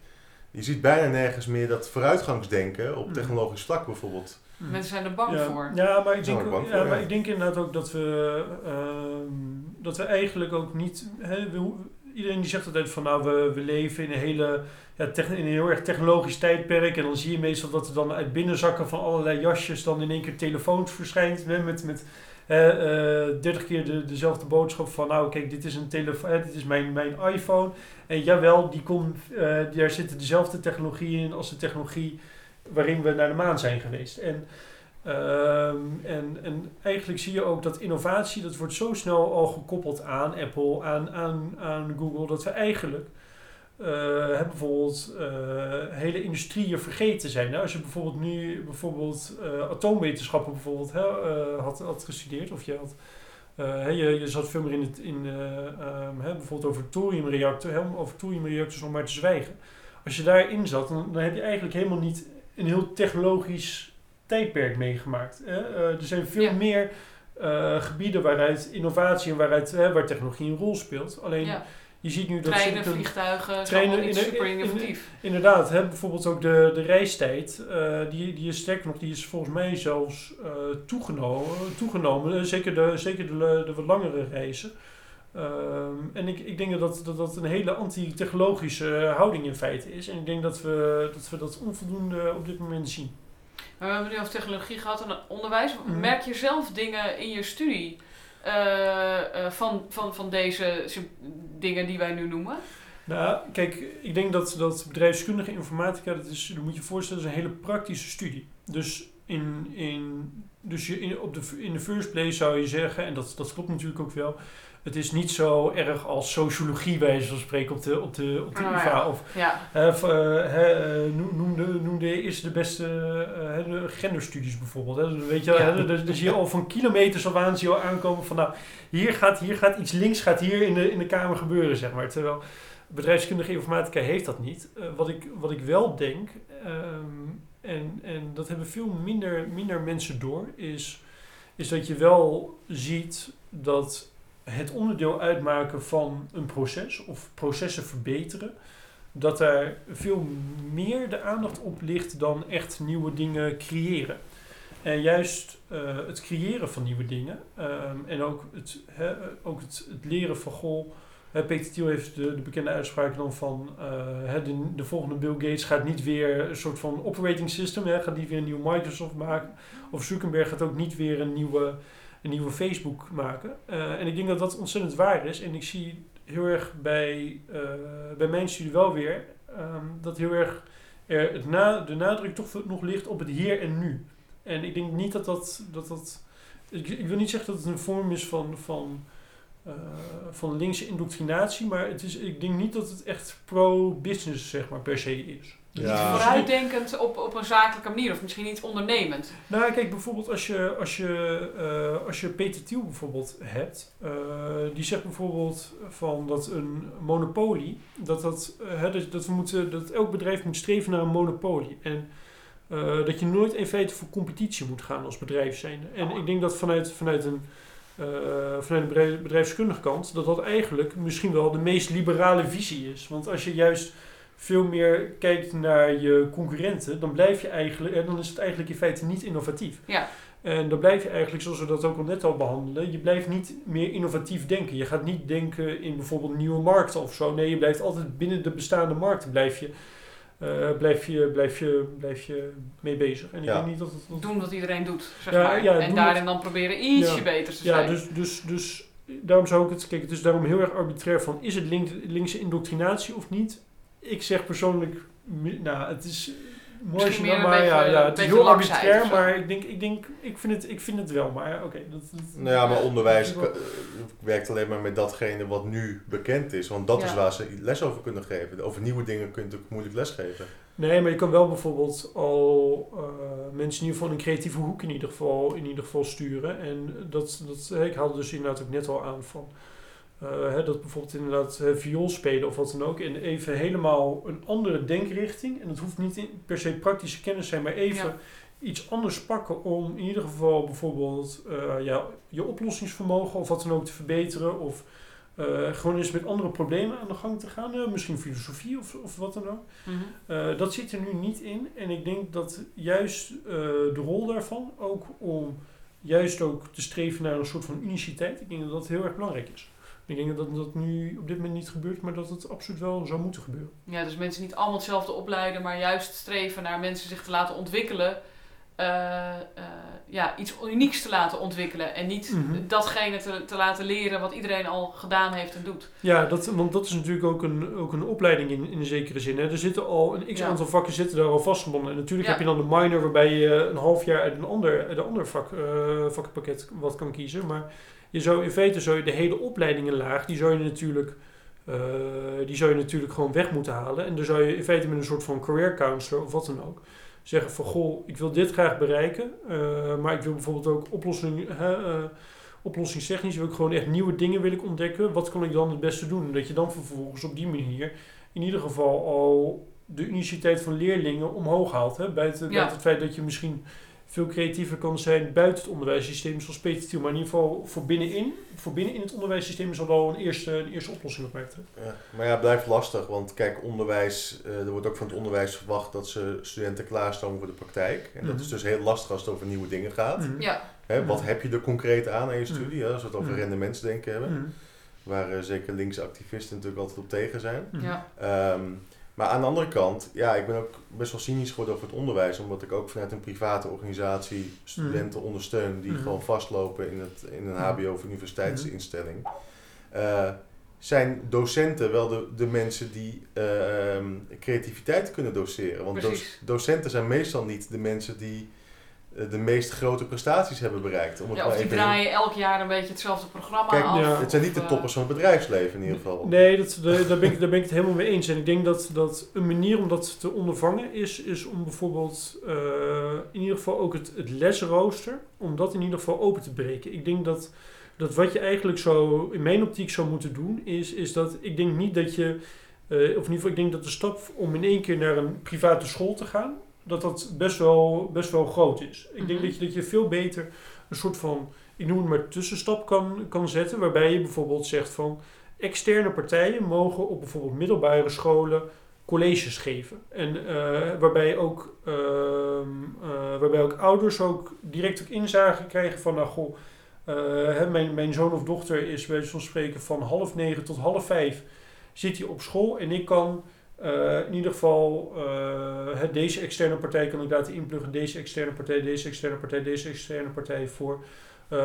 Je ziet bijna nergens meer dat vooruitgangsdenken op technologisch vlak bijvoorbeeld. Mensen zijn er bang ja. voor. Ja, maar ik denk, ook, ja, maar ik denk inderdaad ook dat we, ehm, dat we eigenlijk ook niet. Hè, we iedereen die zegt altijd van nou, we, we leven in een hele. Ja, in een heel erg technologisch tijdperk. En dan zie je meestal dat er dan uit binnenzakken van allerlei jasjes dan in één keer telefoons verschijnt. Met, met eh, eh, 30 keer de, dezelfde boodschap van nou kijk, dit is een telefoon, dit is mijn, mijn iPhone. En jawel, die komt, eh, daar zitten dezelfde technologie in als de technologie waarin we naar de maan zijn geweest. En Ehm, en, en eigenlijk zie je ook dat innovatie, dat wordt zo snel al gekoppeld aan Apple, aan, aan, aan Google, dat we eigenlijk hè, bijvoorbeeld eh, hele industrieën vergeten zijn. Hè? Als je bijvoorbeeld nu bijvoorbeeld eh, atoomwetenschappen bijvoorbeeld hè, had, had gestudeerd, of je had je, je zat veel meer in het, in, eh, ehm, hè, bijvoorbeeld over thoriumreactor, hè, om over thoriumreactors nog maar te zwijgen. Als je daarin zat, dan heb je eigenlijk helemaal niet een heel technologisch tijdperk meegemaakt. Hè? Eh, er zijn veel Ja. meer eh, gebieden waaruit innovatie en waaruit, waar technologie een rol speelt. Alleen Ja. je ziet nu dat Treinen, vliegtuigen, niet in- super in- innovatief. Inderdaad, hè, bijvoorbeeld ook de, de reistijd, eh, die, die is sterker nog, die is volgens mij zelfs toegenomen. toegenomen zeker de, zeker de, de wat langere reizen. Ehm, en ik, ik denk dat dat, dat een hele anti-technologische houding in feite is. En ik denk dat we dat, we dat onvoldoende op dit moment zien. Maar we hebben nu over technologie gehad en onderwijs. Mhm. Merk je zelf dingen in je studie eh, eh, van, van, van deze dingen die wij nu noemen? Nou, kijk, ik denk dat, dat bedrijfskundige informatica, dat, is, dat moet je je voorstellen, is een hele praktische studie. Dus, in, in, dus je in, op de, in de first place zou je zeggen, en dat, dat klopt natuurlijk ook wel, het is niet zo erg als sociologie bij van spreken op de, op de, op de Nou UvA. ja. Of Ja, v- eh, eh, noem, noem de, noem de beste eh, de genderstudies bijvoorbeeld. Hè. Dus weet je, Ja. dus, dus al van kilometers af aan zie je al aankomen van nou, hier gaat, hier gaat iets links gaat hier in de, in de kamer gebeuren, zeg maar. Terwijl bedrijfskundige informatica heeft dat niet. Wat, ik, wat ik wel denk, ehm, en, en dat hebben veel minder, minder mensen door, is, is dat je wel ziet dat het onderdeel uitmaken van een proces of processen verbeteren, dat daar veel meer de aandacht op ligt dan echt nieuwe dingen creëren. En juist eh, het creëren van nieuwe dingen ehm, en ook het, ook het, leren van goh. Peter Thiel heeft de, de bekende uitspraak dan van eh, de, de volgende Bill Gates gaat niet weer een soort van operating system, hè, gaat niet weer een nieuwe Microsoft maken. Of Zuckerberg gaat ook niet weer een nieuwe, een nieuwe Facebook maken. Eh, en ik denk dat dat ontzettend waar is. En ik zie heel erg bij, eh, bij mijn studie wel weer ehm, dat heel erg er de nadruk toch nog ligt op het hier en nu. En ik denk niet dat dat. dat, dat ik, ik wil niet zeggen dat het een vorm is van, van, eh, van linkse indoctrinatie, maar het is, ik denk niet dat het echt pro-business zeg maar, per se is. Niet Ja. vooruitdenkend op, op een zakelijke manier of misschien niet ondernemend. Nou, kijk, bijvoorbeeld als je, als je, eh, als je Peter Thiel bijvoorbeeld hebt, eh, die zegt bijvoorbeeld van dat een monopolie, dat, dat, eh, dat, dat, we moeten, dat elk bedrijf moet streven naar een monopolie. En dat je nooit in feite voor competitie moet gaan als bedrijf zijnde. En ik denk dat vanuit, vanuit een eh, vanuit een bedrijf- bedrijfskundige kant, dat dat eigenlijk misschien wel de meest liberale visie is. Want als je juist veel meer kijkt naar je concurrenten, dan blijf je eigenlijk, en dan is het eigenlijk in feite niet innovatief. Ja. En dan blijf je eigenlijk, zoals we dat ook al net al behandelen, je blijft niet meer innovatief denken. Je gaat niet denken in bijvoorbeeld nieuwe markten of zo. Nee, je blijft altijd binnen de bestaande markten blijf je, eh, blijf je, blijf je, blijf je mee bezig. En ik Ja. denk niet dat het... dat- Doen wat iedereen doet, zeg Ja, maar. ja, en daarin dan proberen ietsje Ja. beter te Ja, zijn. dus, dus, dus daarom zou ik het... Kijk, het is daarom heel erg arbitrair van... Is het link, linkse indoctrinatie of niet? Ik zeg persoonlijk... Nou, het is... Een maar ja, beetje- ja, een het is heel arbitrair, maar ik denk, ik denk, ik vind het, ik vind het wel. Maar oké. dat, dat, Nou ja, maar onderwijs werkt alleen maar met datgene wat nu bekend is. Want dat Ja. is waar ze les over kunnen geven. Over nieuwe dingen kun je natuurlijk moeilijk lesgeven. Nee, maar je kan wel bijvoorbeeld al eh, mensen in ieder geval een creatieve hoek in ieder geval, in ieder geval sturen. En dat, dat, hè, ik haalde dus inderdaad ook net al aan van hè, dat bijvoorbeeld inderdaad hè, viool spelen of wat dan ook. En even helemaal een andere denkrichting. En dat hoeft niet in- per se praktische kennis te zijn, maar even Ja. iets anders pakken om in ieder geval bijvoorbeeld eh, ja, je oplossingsvermogen of wat dan ook te verbeteren. Of eh, gewoon eens met andere problemen aan de gang te gaan. Eh, misschien filosofie of, of wat dan ook. Mhm. Eh, dat zit er nu niet in. En ik denk dat juist eh, de rol daarvan, ook om juist ook te streven naar een soort van uniciteit, ik denk dat dat heel erg belangrijk is. Ik denk dat dat nu op dit moment niet gebeurt, maar dat het absoluut wel zou moeten gebeuren. Ja, dus mensen niet allemaal hetzelfde opleiden, maar juist streven naar mensen zich te laten ontwikkelen. eh, eh, ja, iets unieks te laten ontwikkelen. En niet Mhm. datgene te, te laten leren wat iedereen al gedaan heeft en doet. Ja, dat, want dat is natuurlijk ook een, ook een opleiding in, in een zekere zin. Hè. Er zitten al een x Ja. aantal vakken zitten daar al vastgebonden. En natuurlijk Ja. heb je dan de minor waarbij je een half jaar uit een ander, uit een ander vak, eh, vakkenpakket wat kan kiezen. Maar je zou in feite zou je de hele opleidingenlaag, die zou je natuurlijk, eh, die zou je natuurlijk gewoon weg moeten halen. En dan zou je in feite met een soort van career counselor of wat dan ook zeggen van goh, ik wil dit graag bereiken, eh, maar ik wil bijvoorbeeld ook oplossing, eh, oplossingstechnisch wil ik gewoon echt nieuwe dingen wil ik ontdekken. Wat kan ik dan het beste doen? Dat je dan vervolgens op die manier in ieder geval al de uniciteit van leerlingen omhoog haalt. Hè? Buiten, Ja. buiten het feit dat je misschien veel creatiever kan zijn buiten het onderwijssysteem, zoals Peter Thiel. Maar in ieder geval voor binnenin, voor binnenin het onderwijssysteem is al wel een eerste, een eerste oplossing. Hè? Ja. Maar ja, het blijft lastig. Want kijk, onderwijs, eh, er wordt ook van het onderwijs verwacht dat ze studenten klaarstomen voor de praktijk. En dat Mhm. is dus heel lastig als het over nieuwe dingen gaat. Mhm. Ja, Hè, wat Mhm. heb je er concreet aan aan je Mhm. studie? hè, Als we het over Mhm. rendementsdenken hebben. Mhm. Waar eh, zeker linkse activisten natuurlijk altijd op tegen zijn. Mhm. ja. Ehm, maar aan de andere kant, ja, ik ben ook best wel cynisch geworden over het onderwijs, omdat ik ook vanuit een private organisatie studenten ondersteun die Mhm. gewoon vastlopen in, het, in een Mhm. HBO of universiteitsinstelling. Eh, zijn docenten wel de, de mensen die eh, ehm, creativiteit kunnen doseren? Want docenten zijn meestal niet de mensen die de meest grote prestaties hebben bereikt. Om het ja of die even- draaien elk jaar een beetje hetzelfde programma Kijk, af. ja. Het zijn niet de toppers van het bedrijfsleven in ieder geval. Nee, dat, daar, daar, ben ik, daar ben ik het helemaal mee eens. En ik denk dat, dat een manier om dat te ondervangen is, is om bijvoorbeeld eh, in ieder geval ook het, het lesrooster, om dat in ieder geval open te breken. Ik denk dat, dat wat je eigenlijk zo in mijn optiek zou moeten doen, is, is dat ik denk niet dat je, eh, of in ieder geval ik denk dat de stap om in één keer naar een private school te gaan, dat dat best wel, best wel groot is. Ik denk Mhm. dat je, dat je veel beter een soort van, ik noem het maar tussenstap kan, kan zetten, waarbij je bijvoorbeeld zegt van, externe partijen mogen op bijvoorbeeld middelbare scholen colleges geven. En eh, waarbij, ook, ehm, eh, waarbij ook ouders ook direct ook inzage krijgen van, nou goh, eh, hè, mijn, mijn zoon of dochter is bij zo'n spreken van half negen tot half vijf zit hij op school en ik kan eh, in ieder geval eh, deze externe partij kan ik laten inpluggen, deze externe partij, deze externe partij, deze externe partij voor eh,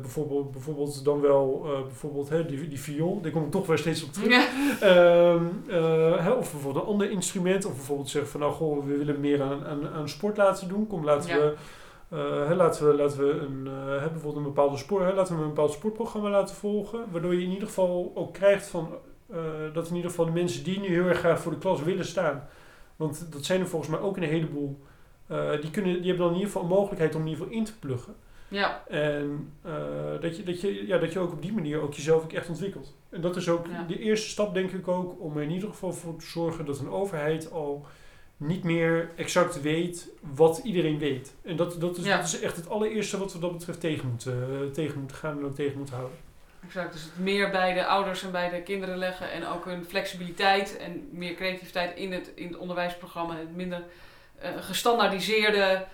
bijvoorbeeld, bijvoorbeeld dan wel bijvoorbeeld hè, die, die viool, daar kom ik toch weer steeds op terug. Ja. Ehm, eh, hè, of bijvoorbeeld een ander instrument. Of bijvoorbeeld zeggen van nou goh, we willen meer aan, aan, aan sport laten doen. Kom, laten Ja. we. hè, laten we, laten we een, bijvoorbeeld een bepaalde sport, hè, laten we een bepaald sportprogramma laten volgen. Waardoor je in ieder geval ook krijgt van, dat in ieder geval de mensen die nu heel erg graag voor de klas willen staan, Want dat zijn er volgens mij ook een heleboel. eh, die, kunnen, die hebben dan in ieder geval een mogelijkheid om in ieder geval in te pluggen. Ja, En eh, dat, je, dat, je, ja, dat je ook op die manier ook jezelf ook echt ontwikkelt. En dat is ook Ja. de eerste stap, denk ik ook, om er in ieder geval voor te zorgen dat een overheid al niet meer exact weet wat iedereen weet. En dat, dat, is, Ja. dat is echt het allereerste wat we dat betreft tegen moeten, eh, tegen moeten gaan en ook tegen moeten houden. Exact. Dus het meer bij de ouders en bij de kinderen leggen en ook hun flexibiliteit en meer creativiteit in het, in het onderwijsprogramma. Het minder eh, gestandaardiseerde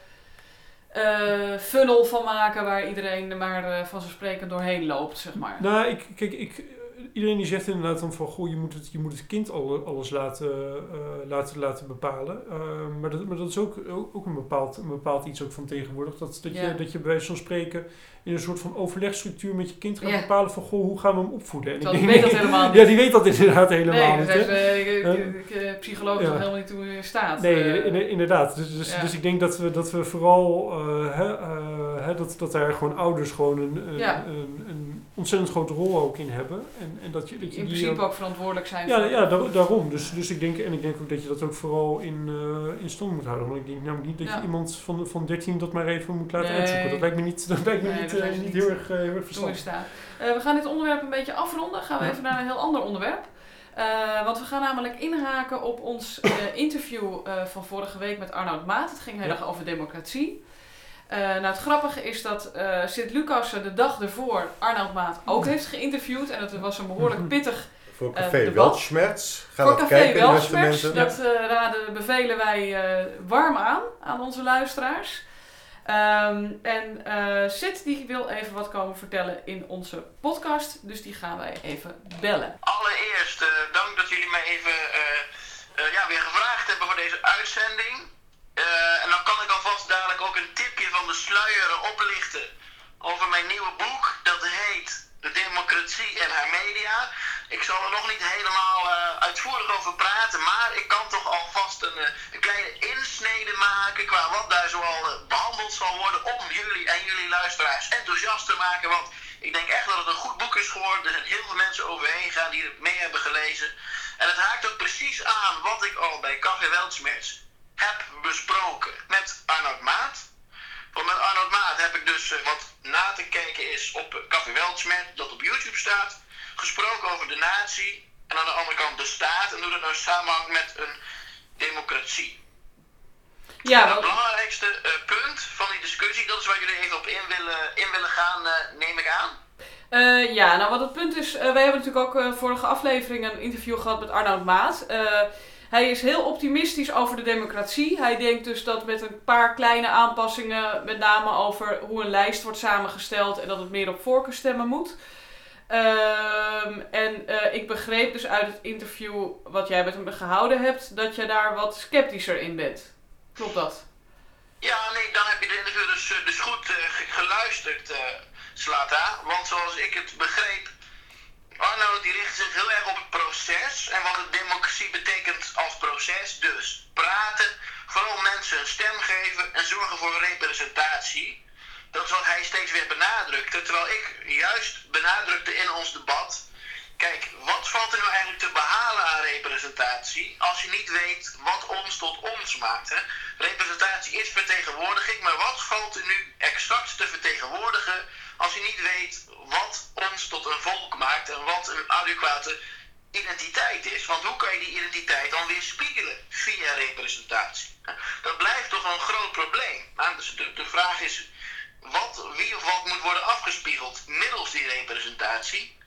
eh, funnel van maken waar iedereen er maar eh, vanzelfsprekend doorheen loopt, zeg maar. Nou, ik, kijk, ik, iedereen die zegt inderdaad dan van, goh, je moet het, je moet het kind al, alles laten, eh, laten, laten bepalen. Eh, maar, dat, maar dat is ook, ook, een, bepaald, een bepaald iets ook van tegenwoordig. Dat, dat, Ja. je, dat je bij zo'n spreken in een soort van overlegstructuur met je kind gaat Ja. bepalen van, goh, hoe gaan we hem opvoeden? En Terwijl ik die weet dat helemaal niet. Ja, die weet dat inderdaad helemaal nee, niet. eh, ik- psycholoog ja. helemaal niet toe in staat. Nee, in- inderdaad. Dus, dus, dus ik denk dat we, dat we vooral hè, hè, dat, dat daar gewoon ouders gewoon een, een, Ja. een, een ontzettend grote rol ook in hebben. En, en dat je, dat je in principe ook- ook verantwoordelijk zijn Ja, voor- ja da- daarom. Dus, dus ik denk, en ik denk ook dat je dat ook vooral in, eh, in stand moet houden. Want ik denk namelijk niet dat Ja. je iemand van, van 13 dat maar even moet laten Nee. uitzoeken. Dat lijkt me niet, dat lijkt me Nee, niet, dat eh, niet niet. heel erg, heel erg verstandig. we gaan dit onderwerp een beetje afronden. Gaan we Ja. even naar een heel ander onderwerp. Want we gaan namelijk inhaken op ons interview van vorige week met Arnoud Maat. Het ging heel erg over democratie. Eh, nou, het grappige is dat eh Sint-Lucas de dag ervoor Arnoud Maat ook heeft geïnterviewd. En het was een behoorlijk Mhm. pittig Voor Eh, Café debat. Weltschmerz. Ga voor dat Café kijken, beste Welschmerz. mensen. Dat eh, raden, bevelen wij eh, warm aan aan onze luisteraars. Ehm, en eh Sid die wil even wat komen vertellen in onze podcast. Dus die gaan wij even bellen. Allereerst, eh, dank dat jullie mij even eh, eh, ja, weer gevraagd hebben voor deze uitzending. Eh, en dan kan ik alvast dadelijk ook een tipje van de sluier oplichten over mijn nieuwe boek. Dat heet De Democratie en haar media. Ik zal er nog niet helemaal eh, uitvoerig over praten, maar ik kan toch alvast een, eh, een kleine insnede maken qua wat daar zoal eh, behandeld zal worden om jullie en jullie luisteraars enthousiast te maken. Want ik denk echt dat het een goed boek is geworden. Er zijn heel veel mensen overheen gaan die het mee hebben gelezen. En het haakt ook precies aan wat ik al bij Café Weltschmerz heb besproken met Arnoud Maat. Want met Arnoud Maat heb ik dus eh, wat na te kijken is op eh, Café dat op YouTube staat. Gesproken over de natie en aan de andere kant de staat. En hoe dat nou samenhangt met een democratie. Ja, En het wel- belangrijkste eh, punt van die discussie, dat is waar jullie even op in willen, in willen gaan, neem ik aan. Ja, nou wat het punt is, wij hebben natuurlijk ook vorige aflevering een interview gehad met Arnoud Maat. Hij is heel optimistisch over de democratie. Hij denkt dus dat met een paar kleine aanpassingen, met name over hoe een lijst wordt samengesteld en dat het meer op voorkeurstemmen moet. Ehm, en eh, ik begreep dus uit het interview wat jij met hem gehouden hebt, dat je daar wat sceptischer in bent. Klopt dat? Ja, nee, dan heb je de interview dus, eh, dus goed eh, ge- geluisterd, eh Slata. Want zoals ik het begreep, Arno die richt zich heel erg op het proces. En wat het democratie betekent als proces. Dus praten, vooral mensen een stem geven en zorgen voor representatie. Dat is wat hij steeds weer benadrukte. Terwijl ik juist benadrukte in ons debat. Kijk, wat valt er nou eigenlijk te behalen aan representatie als je niet weet wat ons tot ons maakt? Hè? Representatie is vertegenwoordiging, maar wat valt er nu exact te vertegenwoordigen als je niet weet wat ons tot een volk maakt en wat een adequate identiteit is? Want hoe kan je die identiteit dan weer spiegelen via representatie? Dat blijft toch een groot probleem. Nou, dus de, vraag is, wat, wie of wat moet worden afgespiegeld middels die representatie?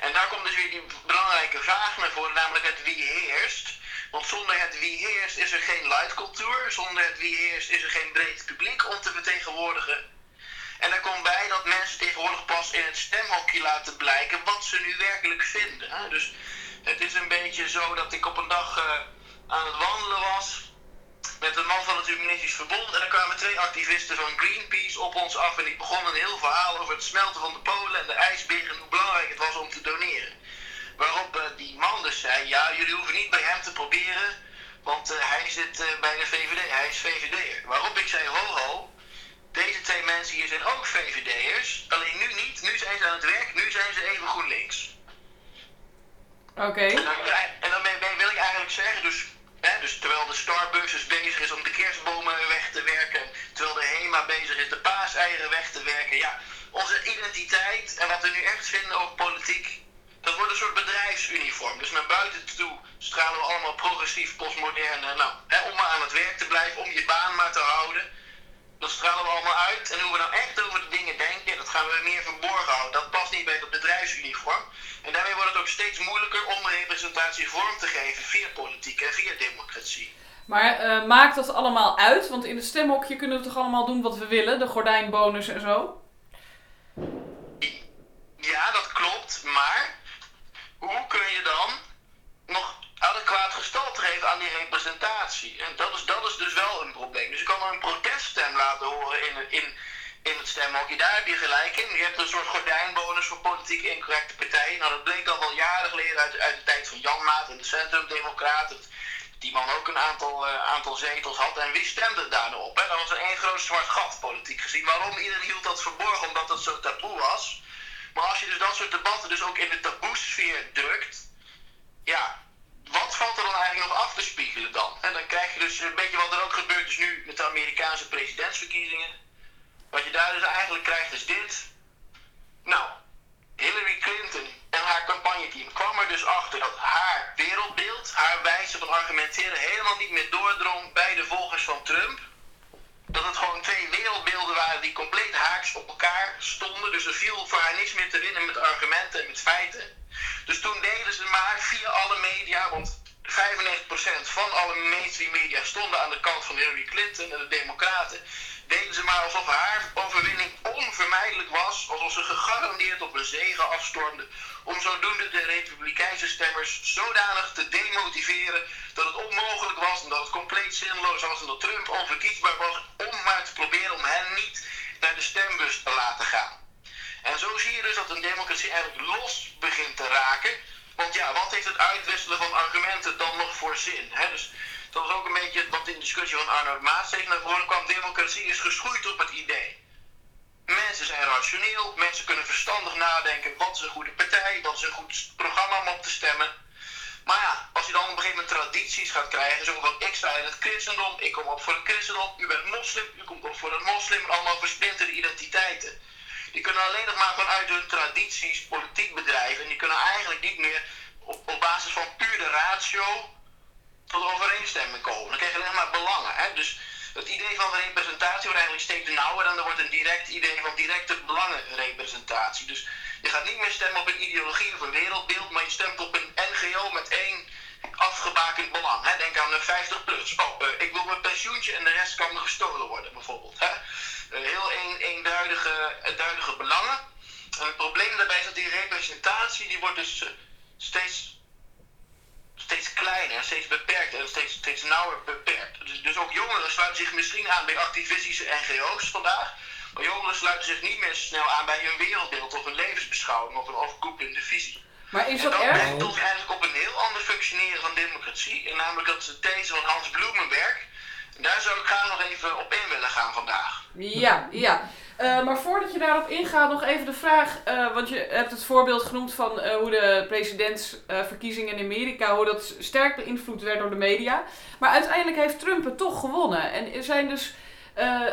En daar komt dus weer die belangrijke vraag naar voren, namelijk het wie heerst. Want zonder het wie heerst is er geen lightcultuur. Zonder het wie heerst is er geen breed publiek om te vertegenwoordigen. En daar komt bij dat mensen tegenwoordig pas in het stemhokje laten blijken wat ze nu werkelijk vinden. hè. Dus het is een beetje zo dat ik op een dag eh, aan het wandelen was met een man van het Humanistisch Verbond. En er kwamen twee activisten van Greenpeace op ons af. En die begonnen een heel verhaal over het smelten van de polen en de ijsberen. En hoe belangrijk het was om te doneren. Waarop eh, die man dus zei: Ja, jullie hoeven niet bij hem te proberen. Want eh, hij zit eh, bij de VVD, hij is VVD'er. Waarop ik zei: Ho, ho. Deze twee mensen hier zijn ook VVD'ers. Alleen nu niet. Nu zijn ze aan het werk. Nu zijn ze even GroenLinks. Oké. En, dan, en daarmee wil ik eigenlijk zeggen, dus, hè, dus terwijl de Starbucks dus bezig is om de kerstbomen weg te werken, terwijl de HEMA bezig is de paaseieren weg te werken. Ja, onze identiteit en wat we nu echt vinden over politiek, dat wordt een soort bedrijfsuniform. Dus naar buiten toe stralen we allemaal progressief, postmoderne. Nou, hè, om maar aan het werk te blijven, om je baan maar te houden. Dat stralen we allemaal uit. En hoe we nou echt over de dingen denken, dat gaan we meer verborgen houden. Dat past niet bij het bedrijfsuniform. En daarmee wordt het ook steeds moeilijker om representatie vorm te geven via politiek en via democratie. Maar uh, maakt dat allemaal uit? Want in het stemhokje kunnen we toch allemaal doen wat we willen? De gordijnbonus en zo? Ja, dat klopt. Maar hoe kun je dan nog geven aan die representatie? En dat is, dat is dus wel een probleem. Dus je kan een proteststem laten horen in, in, in het stemhokje. Daar heb je gelijk in. Je hebt een soort gordijnbonus voor politiek incorrecte partijen. Nou, dat bleek al wel jaren geleden uit, uit de tijd van Jan Maat en de Centrumdemocraten. Die man ook een aantal, uh, aantal zetels had. En wie stemde daar nou op? Dat was een één groot zwart gat, politiek gezien. Waarom? Iedereen hield dat verborgen, omdat dat zo taboe was. Maar als je dus dat soort debatten dus ook in de taboesfeer drukt, ja, wat valt er dan eigenlijk nog af te spiegelen dan? En dan krijg je dus een beetje wat er ook gebeurt dus nu met de Amerikaanse presidentsverkiezingen. Wat je daar dus eigenlijk krijgt is dit. Nou, Hillary Clinton en haar campagneteam kwam er dus achter dat haar wereldbeeld, haar wijze van argumenteren helemaal niet meer doordrong bij de volgers van Trump dat het gewoon twee wereldbeelden waren die compleet haaks op elkaar stonden. Dus er viel voor haar niks meer te winnen met argumenten en met feiten. Dus toen deden ze maar via alle media, want 95% van alle mainstream media stonden aan de kant van Hillary Clinton en de Democraten. Deden ze maar alsof haar overwinning onvermijdelijk was, alsof ze gegarandeerd op een zegen afstormde om zodoende de Republikeinse stemmers zodanig te demotiveren dat het onmogelijk was en dat het compleet zinloos was en dat Trump onverkiesbaar was om maar te proberen om hen niet naar de stembus te laten gaan. En zo zie je dus dat een democratie eigenlijk los begint te raken. Want ja, wat heeft het uitwisselen van argumenten dan nog voor zin? Dus dat was ook een beetje wat in de discussie van Arnold Maas tegen naar voren kwam. Democratie is geschoeid op het idee Mensen zijn rationeel, mensen kunnen verstandig nadenken. Wat is een goede partij, wat is een goed programma om op te stemmen. Maar ja, als je dan op een gegeven moment tradities gaat krijgen, zo van ik sta in het christendom, ik kom op voor het christendom, u bent moslim, u komt op voor het moslim, allemaal versplinterde identiteiten. Die kunnen alleen nog maar vanuit hun tradities politiek bedrijven en die kunnen eigenlijk niet meer op, op basis van puur de ratio tot overeenstemming komen. Dan krijg je alleen maar belangen. Hè? Dus het idee van representatie wordt eigenlijk steeds nauwer en er wordt een direct idee van directe belangenrepresentatie. Dus je gaat niet meer stemmen op een ideologie of een wereldbeeld, maar je stemt op een NGO met één afgebakend belang. Hè? Denk aan de 50 plus. Oh, uh, ik wil mijn pensioentje en de rest kan gestolen worden, bijvoorbeeld. Hè? Uh, heel een, eenduidige, duidige belangen. En het probleem daarbij is dat die representatie die wordt dus steeds steeds kleiner, steeds beperkter en steeds, steeds nauwer beperkt. Dus, dus ook jongeren sluiten zich misschien aan bij activistische NGO's vandaag. Maar jongeren sluiten zich niet meer snel aan bij hun wereldbeeld of een levensbeschouwing of een overkoepelende visie. Maar is dat, dat erg? brengt ons eigenlijk op een heel ander functioneren van democratie. En namelijk dat is de these van Hans Bloemenberg. En daar zou ik graag nog even op in willen gaan vandaag. Ja, ja. Uh, maar voordat je daarop ingaat, nog even de vraag. Uh, want je hebt het voorbeeld genoemd van uh, hoe de presidentsverkiezingen in Amerika, hoe dat sterk beïnvloed werd door de media. Maar uiteindelijk heeft Trump het toch gewonnen. En er zijn dus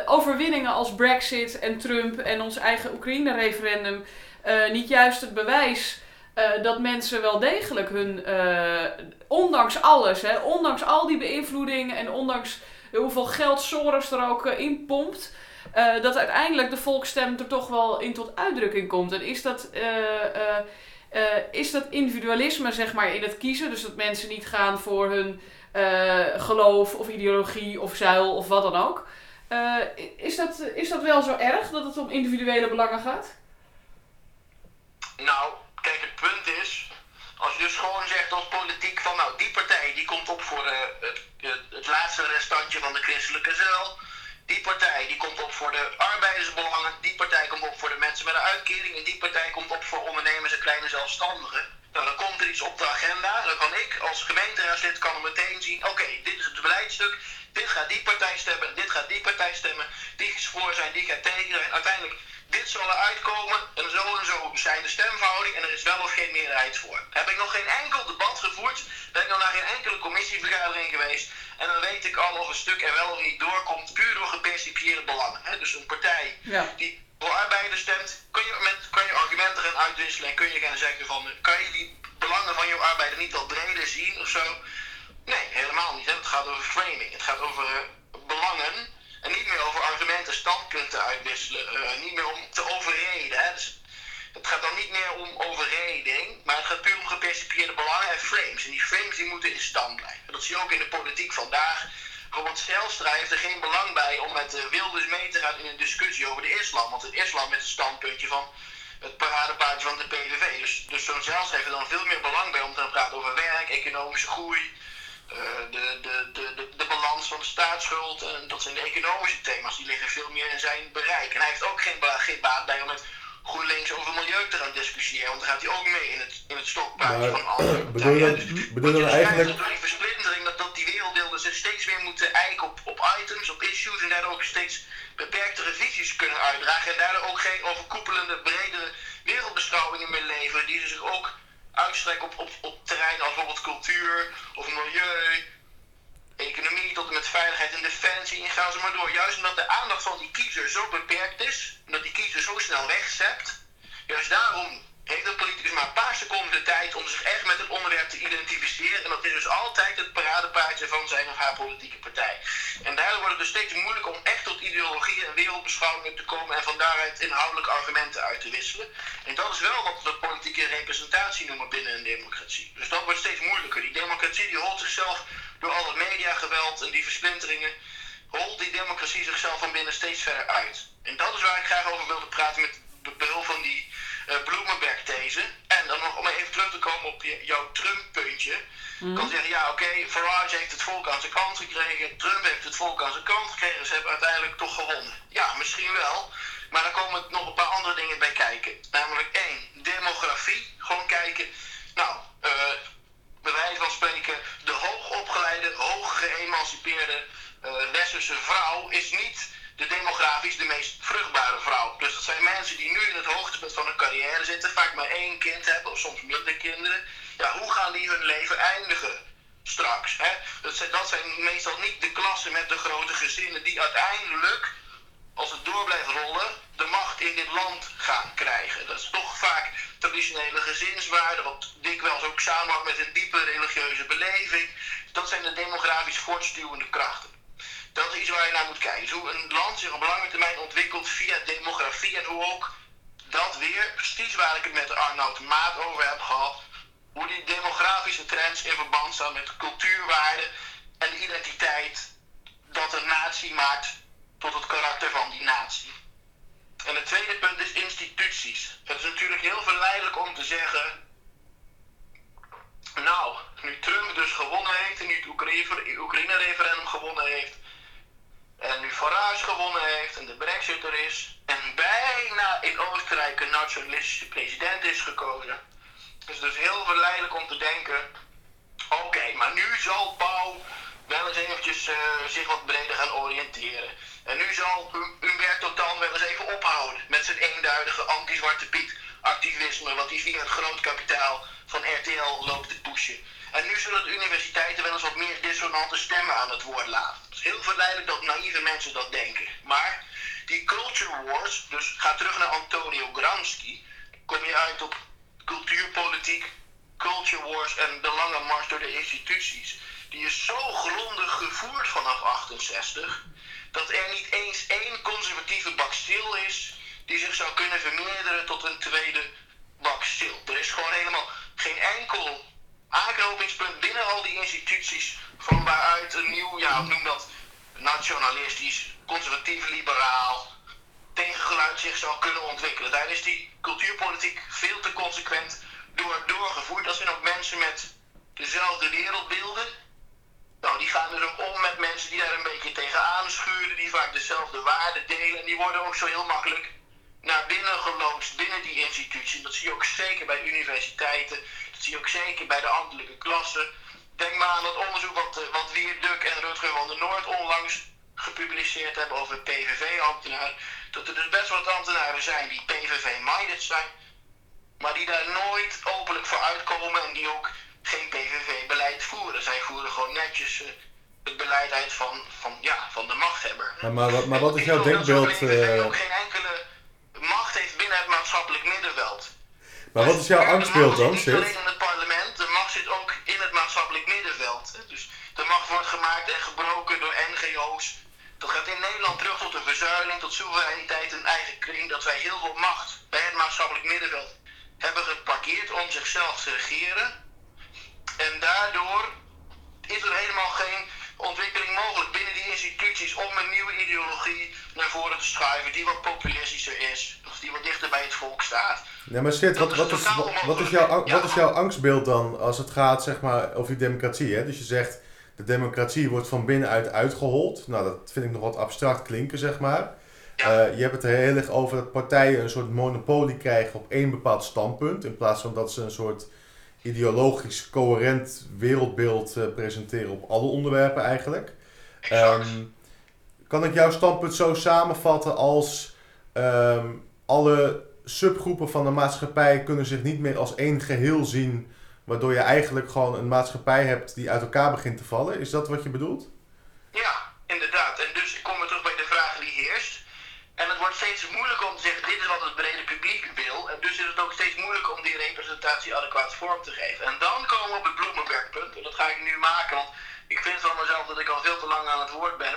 overwinningen als Brexit en Trump en ons eigen Oekraïne-referendum niet juist het bewijs. Dat mensen wel degelijk hun, ondanks alles, hè, ondanks al die beïnvloeding en ondanks hoeveel geld Soros er ook in pompt, dat uiteindelijk de volksstem er toch wel in tot uitdrukking komt. En is dat, is dat individualisme zeg maar in het kiezen, dus dat mensen niet gaan voor hun geloof of ideologie of zuil of wat dan ook. is, dat, is dat wel zo erg dat het om individuele belangen gaat? Nou, kijk, het punt is, als je dus gewoon zegt als politiek van nou die partij die komt op voor het, het, het laatste restantje van de christelijke zeil die partij die komt op voor de arbeidersbelangen. Die partij komt op voor de mensen met een uitkering. En die partij komt op voor ondernemers en kleine zelfstandigen. Nou, dan komt er iets op de agenda. Dan kan ik als gemeenteraadslid kan meteen zien: oké, dit is het beleidstuk. Dit gaat die partij stemmen, dit gaat die partij stemmen. Die is voor zijn, die gaat tegen zijn. Uiteindelijk dit zal eruit komen en zo en zo zijn de stemverhouding en er is wel of geen meerderheid voor. Heb ik nog geen enkel debat gevoerd, ben ik nog naar geen enkele commissievergadering geweest en dan weet ik al of een stuk er wel of niet doorkomt, puur door gepercipieerde belangen. Hè? Dus een partij Ja. die voor arbeiders stemt, kun je, met, kan je argumenten gaan uitwisselen en kun je gaan zeggen van, kan je die belangen van jouw arbeider niet wat breder zien of zo? Nee, helemaal niet. Hè? Het gaat over framing, het gaat over eh, belangen en niet meer over argumenten, standpunten uitwisselen, eh, niet meer om te overreden. Hè? Dus het gaat dan niet meer om overreding, maar het gaat puur om gepercipieerde belangen en frames. En die frames die moeten in stand blijven. Dat zie je ook in de politiek vandaag. Bijvoorbeeld Zijlstra heeft er geen belang bij om met uh, Wilders mee te gaan in een discussie over de islam. Want het islam met het standpuntje van het paradepaardje van de PVV. Dus, dus zo'n Zijlstra heeft er dan veel meer belang bij om te gaan praten over werk, economische groei, de, de, de, de, de balans van de staatsschuld. En dat zijn de economische thema's, die liggen veel meer in zijn bereik. En hij heeft ook geen, geen baat bij om met GroenLinks over milieu te gaan discussiëren. Want dan gaat hij ook mee in het, in het stokpaardje van andere bedoel je, dus, bedoel je eigenlijk... Door die versplintering, dat, dat die wereldbeelden zich steeds meer moeten eiken op, op items, op issues en daardoor ook steeds beperktere visies kunnen uitdragen. En daardoor ook geen overkoepelende, bredere wereldbeschouwingen meer leveren, die zich ook uitstrekken op, op, op terreinen als bijvoorbeeld cultuur of milieu, economie tot en met veiligheid en defensie en gaan ze maar door. Juist omdat de aandacht van die kiezer zo beperkt is, omdat die kiezer zo snel wegzept, juist daarom heeft een politicus maar een paar seconden de tijd om zich echt met het onderwerp te identificeren. En dat is dus altijd het paradepaardje van zijn of haar politieke partij. En daardoor wordt het dus steeds moeilijker om echt tot ideologieën en wereldbeschouwingen te komen en van daaruit inhoudelijke argumenten uit te wisselen. En dat is wel wat we politieke representatie noemen binnen een democratie. Dus dat wordt steeds moeilijker. Die democratie die holt zichzelf door al het mediageweld en die versplinteringen, holt die democratie zichzelf van binnen steeds verder uit. En dat is waar ik graag over wilde praten met behulp van die uh, Bloomberg-these. En dan nog om even terug te komen op je, jouw Trump-puntje. Mm. kan zeggen, ja oké, okay, Farage heeft het volk aan zijn kant gekregen, Trump heeft het volk aan zijn kant gekregen, ze hebben uiteindelijk toch gewonnen. Ja, misschien wel, maar dan komen nog een paar andere dingen bij kijken. Namelijk één, demografie. Gewoon kijken, nou, uh, bij wijze van spreken, de hoogopgeleide, hoog geëmancipeerde uh, westerse vrouw is niet de demografisch de meest vruchtbare vrouw. Dus dat zijn mensen die nu in het hoogtepunt van hun carrière zitten, vaak maar één kind hebben of soms minder kinderen. Ja, hoe gaan die hun leven eindigen straks? Hè? Dat, zijn, dat zijn meestal niet de klassen met de die uiteindelijk, zich zou kunnen ontwikkelen. Daar is die cultuurpolitiek veel te consequent door doorgevoerd. Dat zijn ook mensen met dezelfde wereldbeelden. Nou, die gaan dus ook om met mensen die daar een beetje tegenaan schuren, die vaak dezelfde waarden delen. En die worden ook zo heel makkelijk naar binnen geloodst binnen die institutie. Dat zie je ook zeker bij universiteiten. Dat zie je ook zeker bij de ambtelijke klassen. Denk maar aan het onderzoek wat, wat Wier Duk en Rutger van der Noord onlangs gepubliceerd hebben over PVV-ambtenaren, dat er dus best wat ambtenaren zijn die PVV-minded zijn, maar die daar nooit openlijk voor uitkomen en die ook geen PVV-beleid voeren. Zij voeren gewoon netjes eh, het beleid uit van, van, ja, van de machthebber. Maar, maar, wat- maar wat is jouw denkbeeld? dat hij eh, ook geen enkele macht heeft binnen het maatschappelijk middenveld. maar wat is jouw angstbeeld macht dan, zit niet alleen in het parlement, de macht zit ook in het maatschappelijk middenveld. Dus de macht wordt gemaakt en gebroken door NGO's. Dat gaat in Nederland terug tot een verzuiling, tot soevereiniteit en eigen kring. Dat wij heel veel macht bij het maatschappelijk middenveld hebben geparkeerd om zichzelf te regeren. En daardoor is er helemaal geen ontwikkeling mogelijk binnen die instituties om een nieuwe ideologie naar voren te schuiven die wat populistischer is, of die wat dichter bij het volk staat. Ja, maar Sid, wat, wat, is, wat, wat, is jouw, wat is jouw angstbeeld dan als het gaat zeg maar, over die democratie? Hè? Dus je zegt, de democratie wordt van binnenuit uitgehold. Nou, dat vind ik nog wat abstract klinken, zeg maar. Ja. Eh, je hebt het er heel erg over dat partijen een soort monopolie krijgen op één bepaald standpunt. In plaats van dat ze een soort ideologisch coherent wereldbeeld eh, presenteren op alle onderwerpen eigenlijk. Ehm, kan ik jouw standpunt zo samenvatten als ehm, alle subgroepen van de maatschappij kunnen zich niet meer als één geheel zien, waardoor je eigenlijk gewoon een maatschappij hebt die uit elkaar begint te vallen? Is dat wat je bedoelt? Ja, inderdaad. En dus ik kom weer terug bij de vraag die heerst. En het wordt steeds moeilijker om te zeggen, dit is wat het brede publiek wil. En dus is het ook steeds moeilijker om die representatie adequaat vorm te geven. En dan komen we op het Bloemenbergpunt. En dat ga ik nu maken, want ik vind van mezelf dat ik al veel te lang aan het woord ben.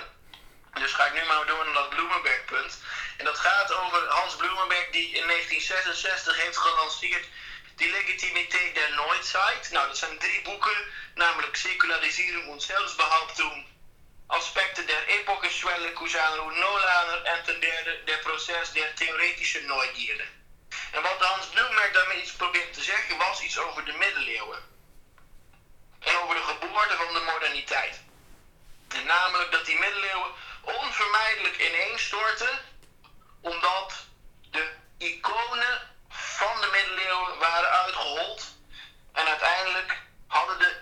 Dus ga ik nu maar door naar dat Bloemenbergpunt. En dat gaat over Hans Bloemenberg die in 1966 heeft gelanceerd Die Legitimität der Neuzeit. Nou, dat zijn drie boeken, namelijk Secularisierung und Selbstbehauptung, Aspecten der Epocheschwelle Kusanru Nolaner en ten derde der Proces der Theoretische Neugierde. En wat Hans Bloemenberg daarmee iets probeert te zeggen was iets over de middeleeuwen. En over de geboorte van de moderniteit. En namelijk dat die middeleeuwen onvermijdelijk ineenstorten omdat de iconen van de middeleeuwen waren uitgehold. En uiteindelijk hadden de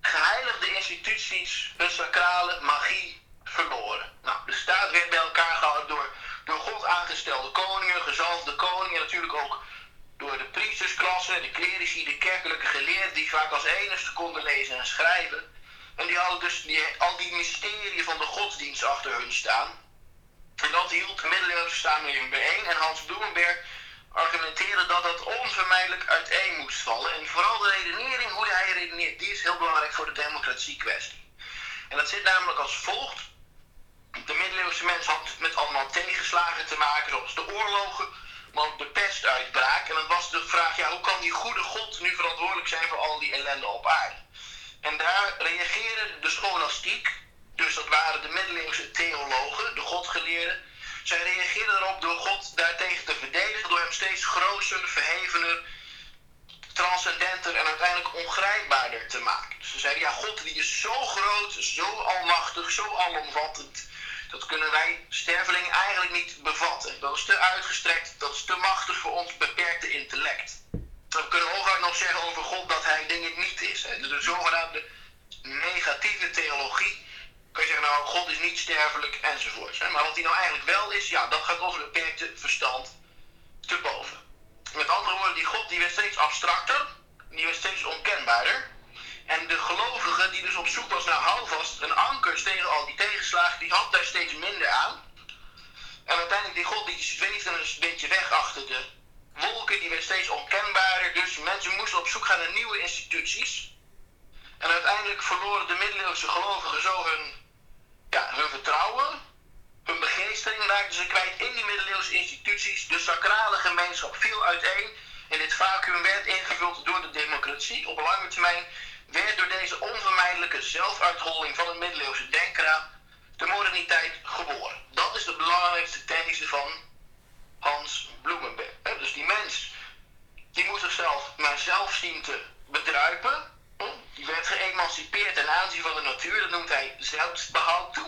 geheiligde instituties hun sacrale magie verloren. Nou, de staat werd bij elkaar gehouden door, door God aangestelde koningen, gezalfde koningen, natuurlijk ook door de priestersklasse, de clerici, de kerkelijke geleerden, die vaak als enigste konden lezen en schrijven. En die hadden dus die, al die mysterieën van de godsdienst achter hun staan. En dat hield de middeleeuwse samenleving bijeen. En Hans Bloemenberg argumenteerde dat dat onvermijdelijk uiteen moest vallen. En vooral de redenering, hoe hij redeneert, die is heel belangrijk voor de democratie-kwestie. En dat zit namelijk als volgt. De middeleeuwse mens had met allemaal tegenslagen te maken, zoals de oorlogen, maar ook de pestuitbraak. En dan was de vraag, ja, hoe kan die goede God nu verantwoordelijk zijn voor al die ellende op aarde? En daar reageerde de scholastiek, dus dat waren de middeleeuwse theologen, de godgeleerden. Zij reageerden erop door God daartegen te verdedigen, door hem steeds groter, verhevener, transcendenter en uiteindelijk ongrijpbaarder te maken. Dus ze zeiden, ja, God die is zo groot, zo almachtig, zo alomvattend. Dat kunnen wij stervelingen eigenlijk niet bevatten. Dat is te uitgestrekt, dat is te machtig voor ons beperkte intellect. We kunnen hooguit nog zeggen over God dat hij dingen niet is. Hè. De zogenaamde negatieve theologie. Kan je zeggen, nou, God is niet sterfelijk enzovoorts. Hè. Maar wat hij nou eigenlijk wel is, ja, dat gaat ons beperkte verstand te boven. Met andere woorden, die God die werd steeds abstracter, die werd steeds onkenbaarder. En de gelovige die dus op zoek was naar houvast en ankers tegen al die tegenslagen, die had daar steeds minder aan. En uiteindelijk die God die zweefde een beetje weg achter de wolken, die werd steeds onkenbaarder. Dus mensen moesten op zoek gaan naar nieuwe instituties. En uiteindelijk verloren de middeleeuwse gelovigen zo hun, ja, hun vertrouwen, hun begeestering raakten ze kwijt in die middeleeuwse instituties. De sacrale gemeenschap viel uiteen. En dit vacuüm werd ingevuld door de democratie. Op lange termijn werd door deze onvermijdelijke zelfuitholling van het middeleeuwse denkraam de moderniteit geboren. Dat is de belangrijkste thesis van Hans Bloemenberg. Dus die mens, die moet zichzelf maar zelf zien te bedruipen. Die werd geëmancipeerd ten aanzien van de natuur. Dat noemt hij zelfbehoud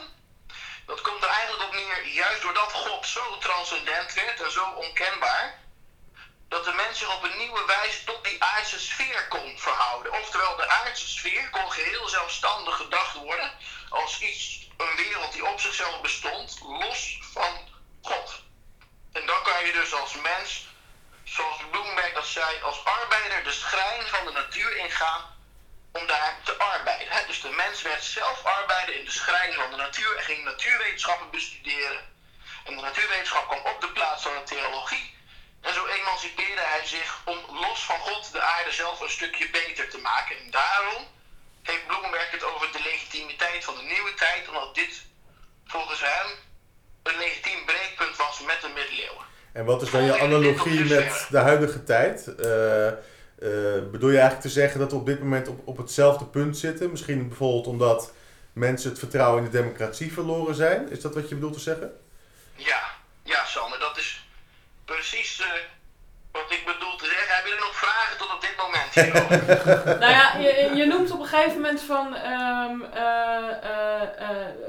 Dat komt er eigenlijk op neer, juist doordat God zo transcendent werd en zo onkenbaar, dat de mens zich op een nieuwe wijze tot die aardse sfeer kon verhouden. Oftewel, de aardse sfeer kon geheel zelfstandig gedacht worden als iets, een wereld die op zichzelf bestond, los van God. En dan kan je dus als mens, zoals Bloomberg dat zei, als arbeider de schijn van de natuur ingaan om daar te arbeiden. Hè? Dus de mens werd zelf arbeider in de schijn van de natuur en ging natuurwetenschappen bestuderen. En de natuurwetenschap kwam op de plaats van de theologie. En zo emancipeerde hij zich om los van God de aarde zelf een stukje beter te maken. En daarom heeft Bloemenberg het over de legitimiteit van de nieuwe tijd, omdat dit volgens hem een legitiem breekpunt was met de middeleeuwen. En wat is dan je analogie met de huidige tijd? Uh, uh, bedoel je eigenlijk te zeggen dat we op dit moment op, op hetzelfde punt zitten? Misschien bijvoorbeeld omdat mensen het vertrouwen in de democratie verloren zijn? Is dat wat je bedoelt te zeggen? Ja, ja Sander, dat is precies uh, wat ik bedoel te zeggen. Heb je er nog vragen tot op dit moment? nou ja, je, je, noemt op een gegeven moment van. Um,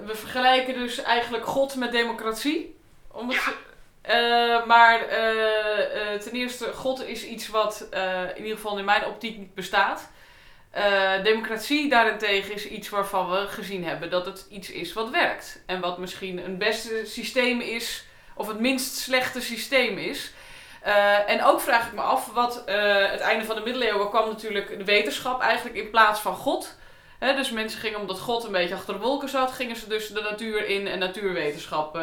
we vergelijken dus eigenlijk God met democratie. Om het, ja. Maar ten eerste, God is iets wat in ieder geval in mijn optiek niet bestaat. democratie daarentegen is iets waarvan we gezien hebben dat het iets is wat werkt. En wat misschien een beste systeem is, of het minst slechte systeem is. En ook vraag ik me af, wat het einde van de middeleeuwen kwam natuurlijk de wetenschap eigenlijk in plaats van God. He, dus mensen gingen omdat God een beetje achter de wolken zat, gingen ze dus de natuur in en natuurwetenschap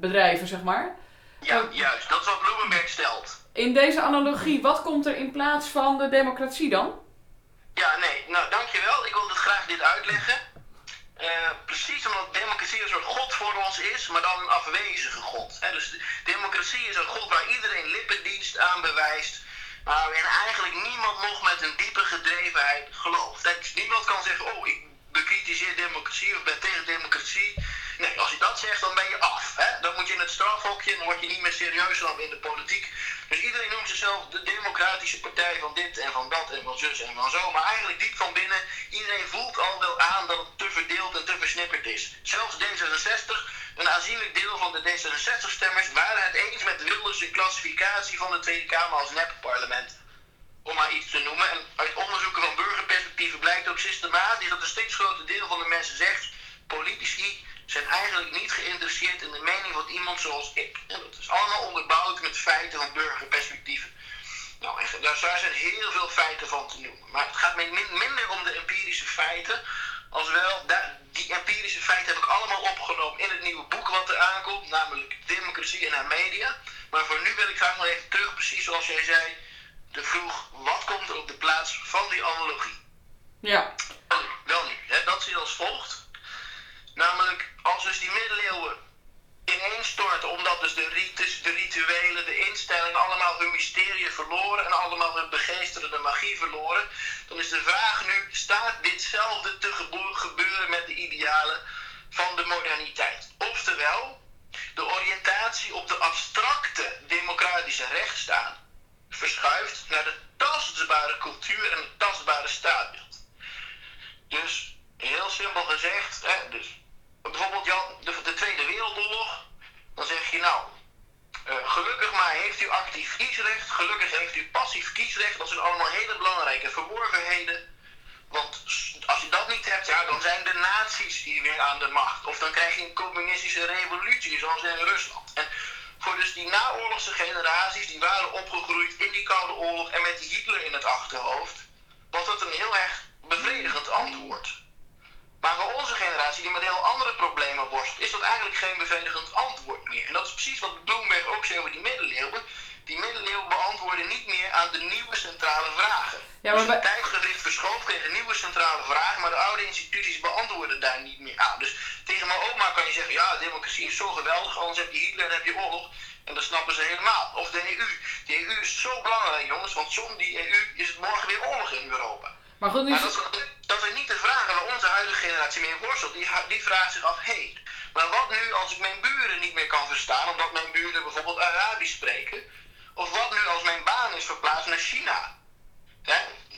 bedrijven, zeg maar. Ja, juist. Dat is wat Bloemenberg stelt. In deze analogie, wat komt er in plaats van de democratie dan? Ja, nee. Nou, dankjewel. Ik wil dus graag dit uitleggen. Uh, precies omdat democratie een soort God voor ons is, maar dan een afwezige God. He, dus democratie is een God waar iedereen lippendienst aan bewijst, maar waarin eigenlijk niemand nog met een diepe gedrevenheid gelooft. Dus niemand kan zeggen, oh, ik bekritiseer democratie of ben tegen democratie. Nee, als je dat zegt, dan ben je af. Hè? Dan moet je in het strafhokje dan word je niet meer serieus in de politiek. Dus iedereen noemt zichzelf de democratische partij van dit en van dat en van zus en van zo. Maar eigenlijk diep van binnen, iedereen voelt al wel aan dat het te verdeeld en te versnipperd is. Zelfs D66, een aanzienlijk deel van de D66-stemmers, waren het eens met Wilders' klassificatie van de Tweede Kamer als nepparlement. Om maar iets te noemen. En uit onderzoeken van burgerperspectieven blijkt ook systematisch dat een steeds groter deel van de mensen zegt: politici zijn eigenlijk niet geïnteresseerd in de mening van iemand zoals ik. En dat is allemaal onderbouwd met feiten van burgerperspectieven. Nou, en daar zijn heel veel feiten van te noemen. Maar het gaat mij minder om de empirische feiten. Als wel, die empirische feiten heb ik allemaal opgenomen in het nieuwe boek wat er aankomt. Namelijk Democratie en haar media. Maar voor nu wil ik graag nog even terug, precies zoals jij zei. De vroeg, wat komt er op de plaats van die analogie? Ja. Wel nu, hè, dat zit als volgt. Namelijk, als dus die middeleeuwen ineenstorten, omdat dus de rites, de rituelen, de instellingen allemaal hun mysterie verloren en allemaal hun begeesterende magie verloren, dan is de vraag nu, staat ditzelfde te gebeuren met de idealen van de moderniteit? Oftewel, de oriëntatie op de abstracte democratische rechtsstaat verschuift naar de tastbare cultuur en het tastbare staatbeeld. Dus heel simpel gezegd, hè, dus bijvoorbeeld Jan, de, de, Tweede Wereldoorlog, dan zeg je nou, uh, gelukkig maar heeft u actief gelukkig heeft u passief kiesrecht, dat zijn allemaal hele belangrijke verworvenheden. Want als je dat niet hebt, ja, dan zijn de nazi's weer aan de macht. Of dan krijg je een communistische revolutie, zoals in Rusland. En voor dus die naoorlogse generaties, die waren opgegroeid in die Koude Oorlog en met Hitler in het achterhoofd, was dat een heel erg bevredigend antwoord. Maar voor onze generatie, die met heel andere problemen worstelt, is dat eigenlijk geen bevredigend antwoord meer. En dat is precies wat Bloomberg ook zei over die middeleeuwen. Die middeleeuwen beantwoorden niet meer aan de nieuwe centrale vragen. Ja, maar dus het tijdgericht verschoof tegen nieuwe centrale vragen, maar de oude instituties beantwoorden daar niet meer aan. Dus tegen mijn oma kan je zeggen, ja, democratie is zo geweldig, anders heb je Hitler en heb je oorlog. En dat snappen ze helemaal. Of de EU. De EU is zo belangrijk, jongens, want zonder die EU is het morgen weer oorlog in Europa. Maar, goed, nu... maar dat, dat is niet de vraag waar onze huidige generatie mee worstelt. Die, die vraagt zich af, hé, hey, maar wat nu als ik mijn buren niet meer kan verstaan, omdat mijn buren bijvoorbeeld Arabisch spreken? Of wat nu als mijn baan is verplaatst naar China?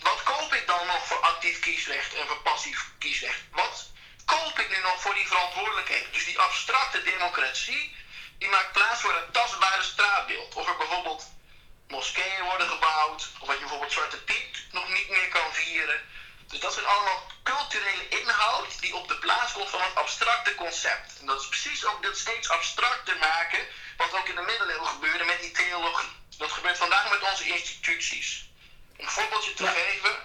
Wat koop ik dan nog voor actief kiesrecht en voor passief kiesrecht? Wat koop ik nu nog voor die verantwoordelijkheid? Dus die abstracte democratie, die maakt plaats voor een tastbare straatbeeld. Of er bijvoorbeeld moskeeën worden gebouwd, of dat je bijvoorbeeld Zwarte Piet nog niet meer kan vieren. Dus dat zijn allemaal culturele inhoud die op de plaats komt van het abstracte concept. En dat is precies ook dat steeds abstracter maken, wat ook in de middeleeuwen gebeurde met die theologie. Dat gebeurt vandaag met onze instituties. Om een voorbeeldje te geven.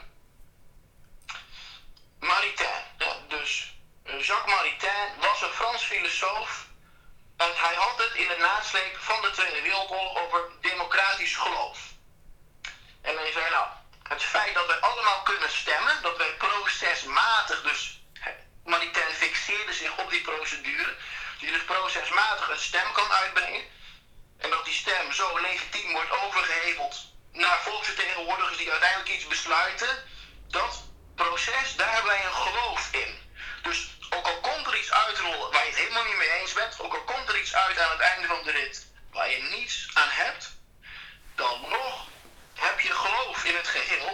Maritain, ja, dus eh, Jacques Maritain was een Frans filosoof. Hij had het in de nasleep van de Tweede Wereldoorlog over democratisch geloof. En hij zei nou, het feit dat wij allemaal kunnen stemmen, dat wij procesmatig, dus Maritain fixeerde zich op die procedure, die dus procesmatig een stem kan uitbrengen. En dat die stem zo legitiem wordt overgeheveld naar volksvertegenwoordigers die uiteindelijk iets besluiten. Dat proces, daar hebben wij een geloof in. Dus ook al komt helemaal niet mee eens bent, ook al komt er iets uit aan het einde van de rit waar je niets aan hebt, dan nog heb je geloof in het geheel,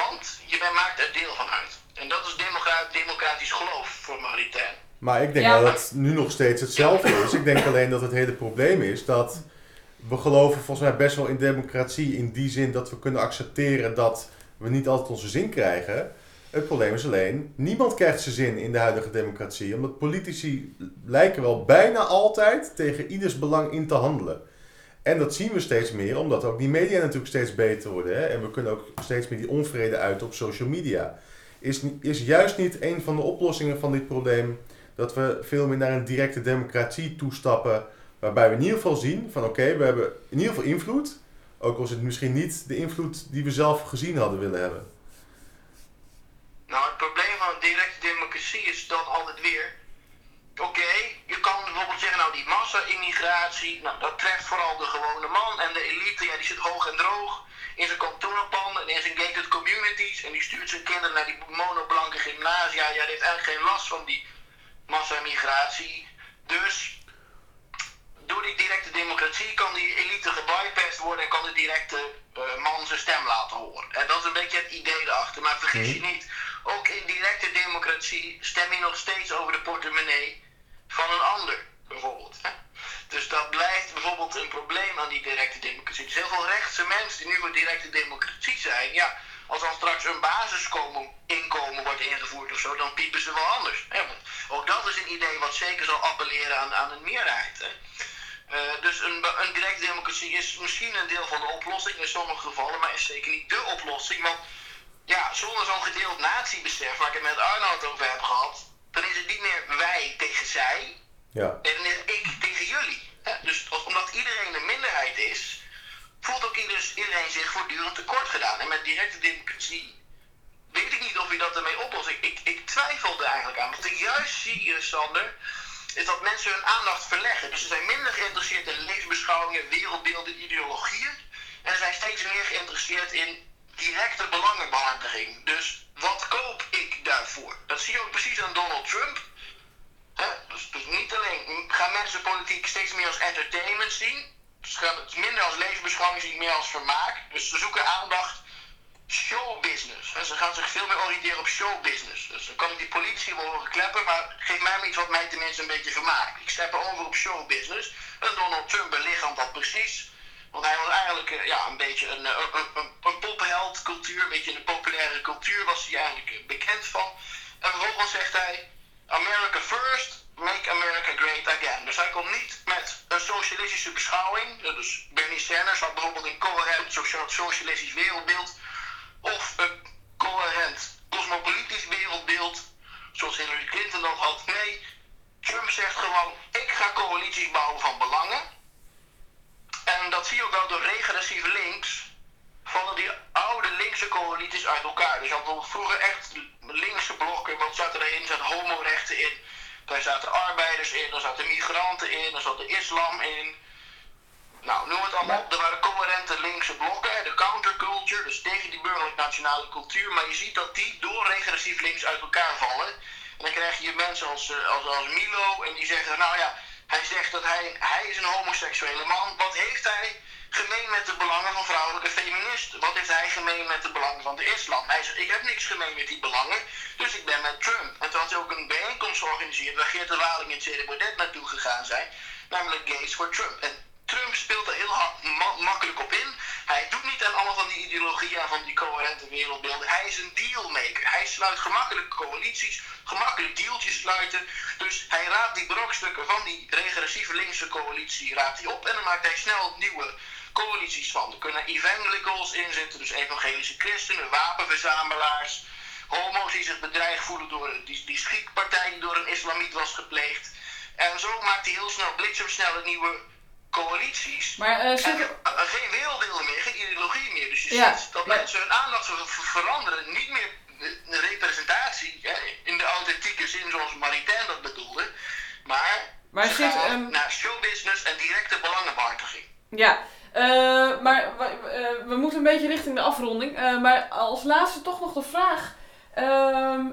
want je maakt er deel van uit. En dat is democratisch geloof voor Maritain. Maar ik denk Ja, dat het nu nog steeds hetzelfde is. Ik denk alleen dat het hele probleem is dat we geloven volgens mij best wel in democratie in die zin dat we kunnen accepteren dat we niet altijd onze zin krijgen. Het probleem is alleen, niemand krijgt zijn zin in de huidige democratie. Omdat politici lijken wel bijna altijd tegen ieders belang in te handelen. En dat zien we steeds meer, omdat ook die media natuurlijk steeds beter worden. Hè? En we kunnen ook steeds meer die onvrede uit op social media. Is, is juist niet een van de oplossingen van dit probleem dat we veel meer naar een directe democratie toestappen. Waarbij we in ieder geval zien van oké, we hebben in ieder geval invloed. Ook al is het misschien niet de invloed die we zelf gezien hadden willen hebben. Nou, het probleem van directe democratie is dan altijd weer. Oké, je kan bijvoorbeeld zeggen, nou die massa-immigratie, nou dat treft vooral de gewone man en de elite, ja die zit hoog en droog in zijn kantoorpanden en in zijn gated communities en die stuurt zijn kinderen naar die monoblanke gymnasia, ja die heeft eigenlijk geen last van die massa-migratie. Dus door die directe democratie kan die elite gebypast worden en kan de directe eh, man zijn stem laten horen. En dat is een beetje het idee erachter. Maar vergis je niet, ook in directe democratie stem je nog steeds over de portemonnee van een ander, bijvoorbeeld. Dus dat blijft bijvoorbeeld een probleem aan die directe democratie. Dus heel veel rechtse mensen die nu voor directe democratie zijn, ja, als dan straks een basisinkomen wordt ingevoerd of zo, dan piepen ze wel anders. Ook dat is een idee wat zeker zal appelleren aan, aan een meerderheid. Hè? Eh, dus een, een directe democratie is misschien een deel van de oplossing in sommige gevallen, maar is zeker niet de oplossing. Want ja, zonder zo'n gedeeld natiebesef, waar ik het met Arnoud over heb gehad, dan is het niet meer wij tegen zij, Ja, en dan is het ik tegen jullie. Hè? Dus omdat iedereen een minderheid is, voelt ook ieder- iedereen zich voortdurend tekort gedaan. En met directe democratie weet ik niet of je dat ermee oplost. Ik, ik, ik twijfel er eigenlijk aan. Wat ik juist zie, eh, Sander, is dat mensen hun aandacht verleggen. Dus ze zijn minder geïnteresseerd in levensbeschouwingen, wereldbeelden, ideologieën. En ze zijn steeds meer geïnteresseerd in directe belangenbehartiging. Dus wat koop ik daarvoor? Dat zie je ook precies aan Donald Trump. Dus, dus niet alleen gaan mensen politiek steeds meer als entertainment zien. Ze gaan het minder als levensbeschouwing zien, meer als vermaak. Dus ze zoeken aandacht showbusiness. Ze gaan zich veel meer oriënteren op showbusiness. Dus dan kan ik die politie wel horen kleppen, maar geef mij maar iets wat mij tenminste een beetje vermaakt. Ik step over op showbusiness. En Donald Trump belichaamt dat precies. Want hij was eigenlijk eh, ja, een beetje een, eh, een, een, een een beetje de populaire cultuur was hij eigenlijk eh, bekend van. En vervolgens zegt hij, America first, make America great again. Dus hij komt niet met een socialistische beschouwing. Dus Bernie Sanders had bijvoorbeeld een coherent socia- socialistisch wereldbeeld. Of een coherent cosmopolitisch wereldbeeld, zoals Hillary Clinton dat had. Nee, Trump zegt gewoon, ik ga coalities bouwen van belangen. En dat zie je ook wel door regressief links. Vallen die oude linkse coalities uit elkaar. Dus je had vroeger echt linkse blokken. Wat zat erin? Er zaten homorechten in. Daar zaten arbeiders in. Daar zaten migranten in. Daar zat de islam in. Nou, noem het allemaal. op. Er waren coherente linkse blokken. De counterculture. Dus tegen die burgerlijk-nationale cultuur. Maar je ziet dat die door regressief links uit elkaar vallen. En dan krijg je mensen als, eh, als, als Milo. En die zeggen, nou ja, hij zegt dat hij, hij is een homoseksuele man. Wat heeft hij gemeen met de belangen van vrouwelijke feministen? Wat heeft hij gemeen met de belangen van de islam? Hij zegt, ik heb niks gemeen met die belangen, dus ik ben met Trump. En toen had hij ook een bijeenkomst georganiseerd waar Geert de Waling en Thierry Baudet naartoe gegaan zijn. Namelijk Gays for Trump. En Trump speelt er heel makkelijk op in. Hij doet niet aan alle van die ideologieën van die coherente wereldbeelden. Hij is een dealmaker. Hij sluit gemakkelijk coalities, gemakkelijk dealtjes sluiten. Dus hij raadt die brokstukken van die regressieve linkse coalitie raadt hij op en dan maakt hij snel nieuwe coalities van. Er kunnen evangelicals in zitten, dus evangelische christenen, wapenverzamelaars, homo's die zich bedreigd voelen door die, die die door een islamiet was gepleegd. En zo maakt hij heel snel bliksemsnelle nieuwe coalities. Maar uh, zit geen werelddelen meer, geen ideologie meer. Dus je ziet dat mensen hun aandacht veranderen. Niet meer de representatie hè, in de authentieke zin zoals Maritain dat bedoelde. Maar, maar ze zit, um... naar showbusiness en directe belangenbehartiging. Ja, uh, maar uh, we moeten een beetje richting de afronding. Uh, maar als laatste toch nog de vraag. Ehm,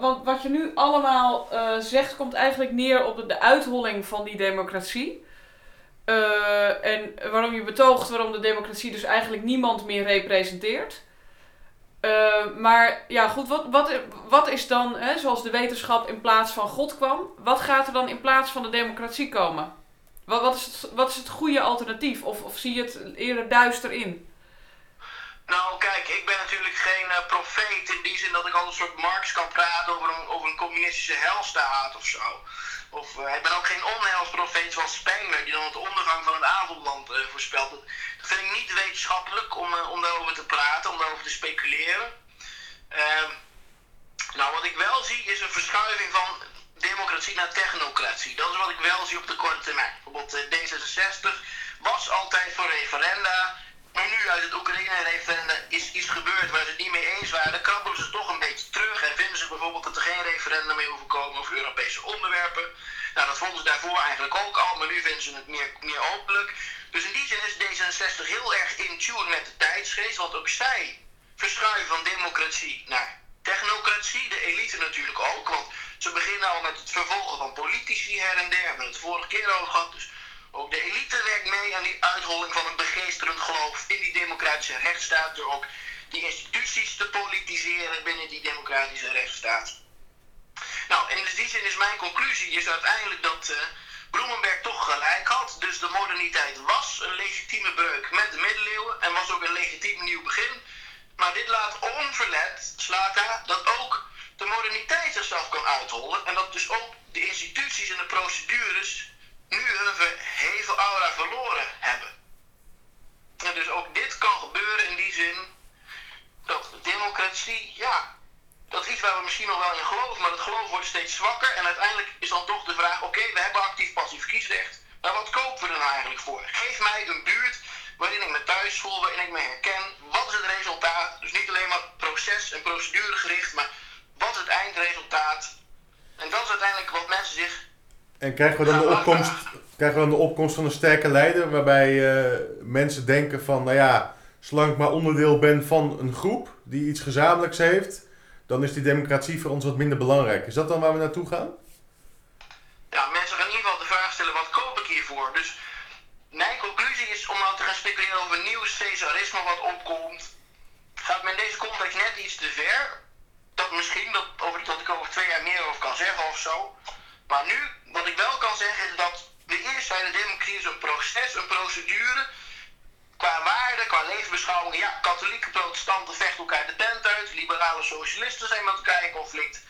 wat, wat je nu allemaal zegt, komt eigenlijk neer op de, de uitholling van die democratie. En waarom je betoogt waarom de democratie dus eigenlijk niemand meer representeert. maar ja, goed, wat, wat, wat is dan, hè, zoals de wetenschap in plaats van God kwam, wat gaat er dan in plaats van de democratie komen? Wat, wat, is, het, wat is het goede alternatief? Of, of zie je het eerder duister in? Nou, kijk, ik ben natuurlijk geen uh, profeet in die zin dat ik al een soort Marx kan praten over een, over een communistische helstaat of zo. Of uh, ik ben ook geen onheilsprofeet zoals Spengler, die dan het ondergang van het avondland uh, voorspelt. Dat vind ik niet wetenschappelijk om, om daarover te praten, om daarover te speculeren. Ehm, nou, wat ik wel zie is een verschuiving van democratie naar technocratie. Dat is wat ik wel zie op de korte termijn. Bijvoorbeeld eh, D66 was altijd voor referenda. Nu uit het Oekraïne-referenda is iets gebeurd waar ze het niet mee eens waren. Krabbelen ze toch een beetje terug en vinden ze bijvoorbeeld dat er geen referenda meer hoeven komen over Europese onderwerpen. Nou, dat vonden ze daarvoor eigenlijk ook al, maar nu vinden ze het meer, meer openlijk. Dus in die zin is D66 heel erg in tune met de tijdsgeest, want ook zij verschuiven van democratie naar technocratie. De elite natuurlijk ook, want ze beginnen al met het vervolgen van politici her en der. We hebben het vorige keer over gehad. Dus ook de elite werkt mee aan die uitholling van een begeesterend geloof in die democratische rechtsstaat. Door ook die instituties te politiseren binnen die democratische rechtsstaat. Nou, in die zin is mijn conclusie is uiteindelijk dat uh, Bloemenberg toch gelijk had. Dus de moderniteit was een legitieme breuk met de middeleeuwen en was ook een legitiem nieuw begin. Maar dit laat onverlet, Slata, dat ook de moderniteit zichzelf kan uithollen. En dat dus ook de instituties en de procedures nu hun verheven aura verloren hebben. En dus ook dit kan gebeuren in die zin dat democratie, ja, dat is iets waar we misschien nog wel in geloven, maar dat geloof wordt steeds zwakker. En uiteindelijk is dan toch de vraag: oké, we hebben actief-passief kiesrecht. Maar wat kopen we er nou eigenlijk voor? Geef mij een buurt waarin ik me thuis voel, waarin ik me herken. Wat is het resultaat? Dus niet alleen maar proces- en proceduregericht, maar wat is het eindresultaat? En dat is uiteindelijk wat mensen zich. En krijgen we dan de opkomst, krijgen we dan de opkomst van een sterke leider, waarbij uh, mensen denken van, nou ja, zolang ik maar onderdeel ben van een groep die iets gezamenlijks heeft, dan is die democratie voor ons wat minder belangrijk. Is dat dan waar we naartoe gaan? Ja, mensen gaan in ieder geval de vraag stellen, wat koop ik hiervoor? Dus mijn conclusie is om nou te gaan speculeren over nieuw Caesarisme wat opkomt, gaat men in deze context net iets te ver dat misschien, dat, over, dat ik over twee jaar meer over kan zeggen of zo. Maar nu, wat ik wel kan zeggen, is dat de eerste zijn de democratie is een proces, een procedure. Qua waarden, qua levensbeschouwingen. Ja, katholieke protestanten vechten elkaar de tent uit. Liberale socialisten zijn met elkaar in conflict.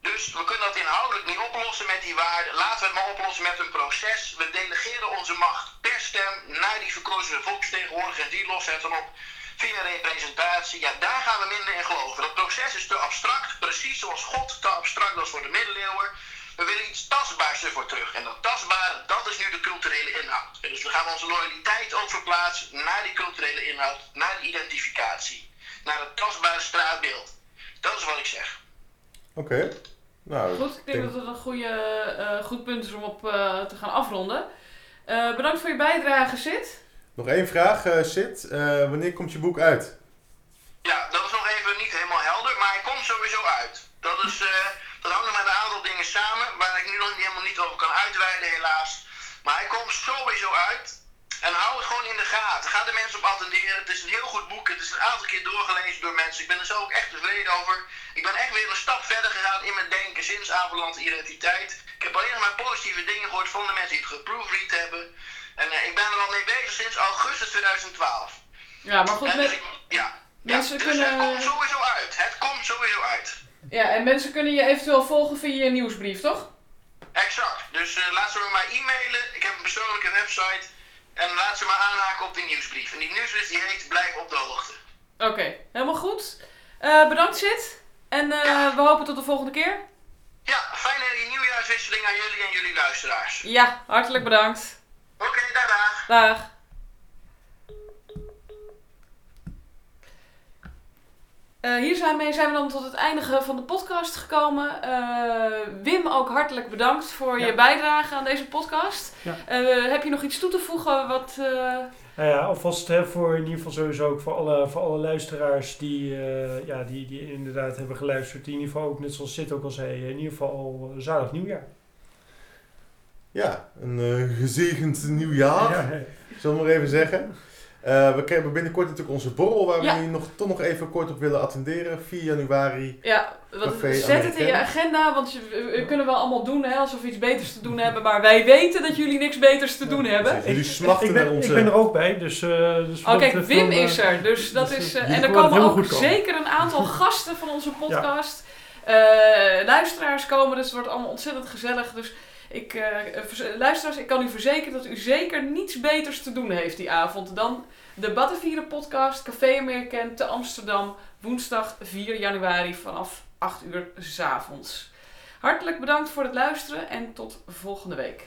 Dus we kunnen dat inhoudelijk niet oplossen met die waarden. Laten we het maar oplossen met een proces. We delegeren onze macht per stem naar die verkozen volksvertegenwoordiger en die lossen het dan op via representatie, ja, daar gaan we minder in geloven. Dat proces is te abstract, precies zoals God te abstract was voor de middeleeuwen. We willen iets tastbaars ervoor terug. En dat tastbare, dat is nu de culturele inhoud. dus we gaan onze loyaliteit ook verplaatsen naar die culturele inhoud, naar de identificatie, naar het tastbare straatbeeld. Dat is wat ik zeg. Oké. Nou, goed, ik denk, dat het een goede, uh, goed punt is om op uh, te gaan afronden. Uh, bedankt voor je bijdrage, Sid. Nog één vraag, uh, Sid. Uh, wanneer komt je boek uit? Ja, dat is nog even niet helemaal helder, maar hij komt sowieso uit. Dat, is, uh, dat hangt nog met een aantal dingen samen, waar ik nu nog helemaal niet over kan uitweiden, helaas. Maar hij komt sowieso uit. En hou het gewoon in de gaten. Ga de mensen op attenderen. Het is een heel goed boek. Het is een aantal keer doorgelezen door mensen. Ik ben er zo ook echt tevreden over. Ik ben echt weer een stap verder gegaan in mijn denken sinds Avalante Identiteit. Ik heb alleen nog maar positieve dingen gehoord van de mensen die het geproefread hebben. En uh, ik ben er al mee bezig sinds augustus 2012. Ja, maar goed, met, dus ik- ja. mensen ja, dus kunnen... het komt sowieso uit. Het komt sowieso uit. Ja, en mensen kunnen je eventueel volgen via je nieuwsbrief, toch? Exact. Dus eh, laat ze me maar e-mailen. Ik heb een persoonlijke website. En laat ze maar aanhaken op die nieuwsbrief. En die nieuwsbrief die heet Blijf op de hoogte. Oké, helemaal goed. Eh, bedankt, Sid. En eh, Ja. we hopen tot de volgende keer. Ja, fijne nieuwjaarswisseling aan jullie en jullie luisteraars. Ja, hartelijk bedankt. Oké, dag dag. Dag. Eh, hier zijn, mee zijn we dan tot het eindigen van de podcast gekomen. Eh, Wim, ook hartelijk bedankt voor Ja. je bijdrage aan deze podcast. Ja. Eh, heb je nog iets toe te voegen? Wat, eh, Nou ja, alvast hè, voor in ieder geval sowieso ook voor alle, voor alle luisteraars die, eh, ja, die, die inderdaad hebben geluisterd. Die in ieder geval ook, net zoals Sid ook al zei, in ieder geval al zalig nieuwjaar. Ja, een gezegend nieuwjaar, Ja, zullen we maar even zeggen. Eh, we hebben binnenkort natuurlijk onze borrel, waar Ja. we nu nog, toch nog even kort op willen attenderen. 4 januari. ja, wat, Café zet het in je agenda, want je, we, we kunnen wel allemaal doen hè, alsof we iets beters te doen hebben. Maar wij weten dat jullie niks beters te doen hebben. Jullie Ik- smachten ik, ben, naar onze... ik ben er ook bij, dus... eh dus Oh kijk, Wim dan, eh, is er. Dus dat dus, is, eh, die en er komen ook zeker een aantal gasten van onze podcast. Eh, luisteraars komen, dus het wordt allemaal ontzettend gezellig. Dus ik, vers- luisteraars, ik kan u verzekeren dat u zeker niets beters te doen heeft die avond dan de Battenvieren podcast Café Amerikaan te Amsterdam. Woensdag 4 januari vanaf 8 uur 's avonds. Hartelijk bedankt voor het luisteren en tot volgende week.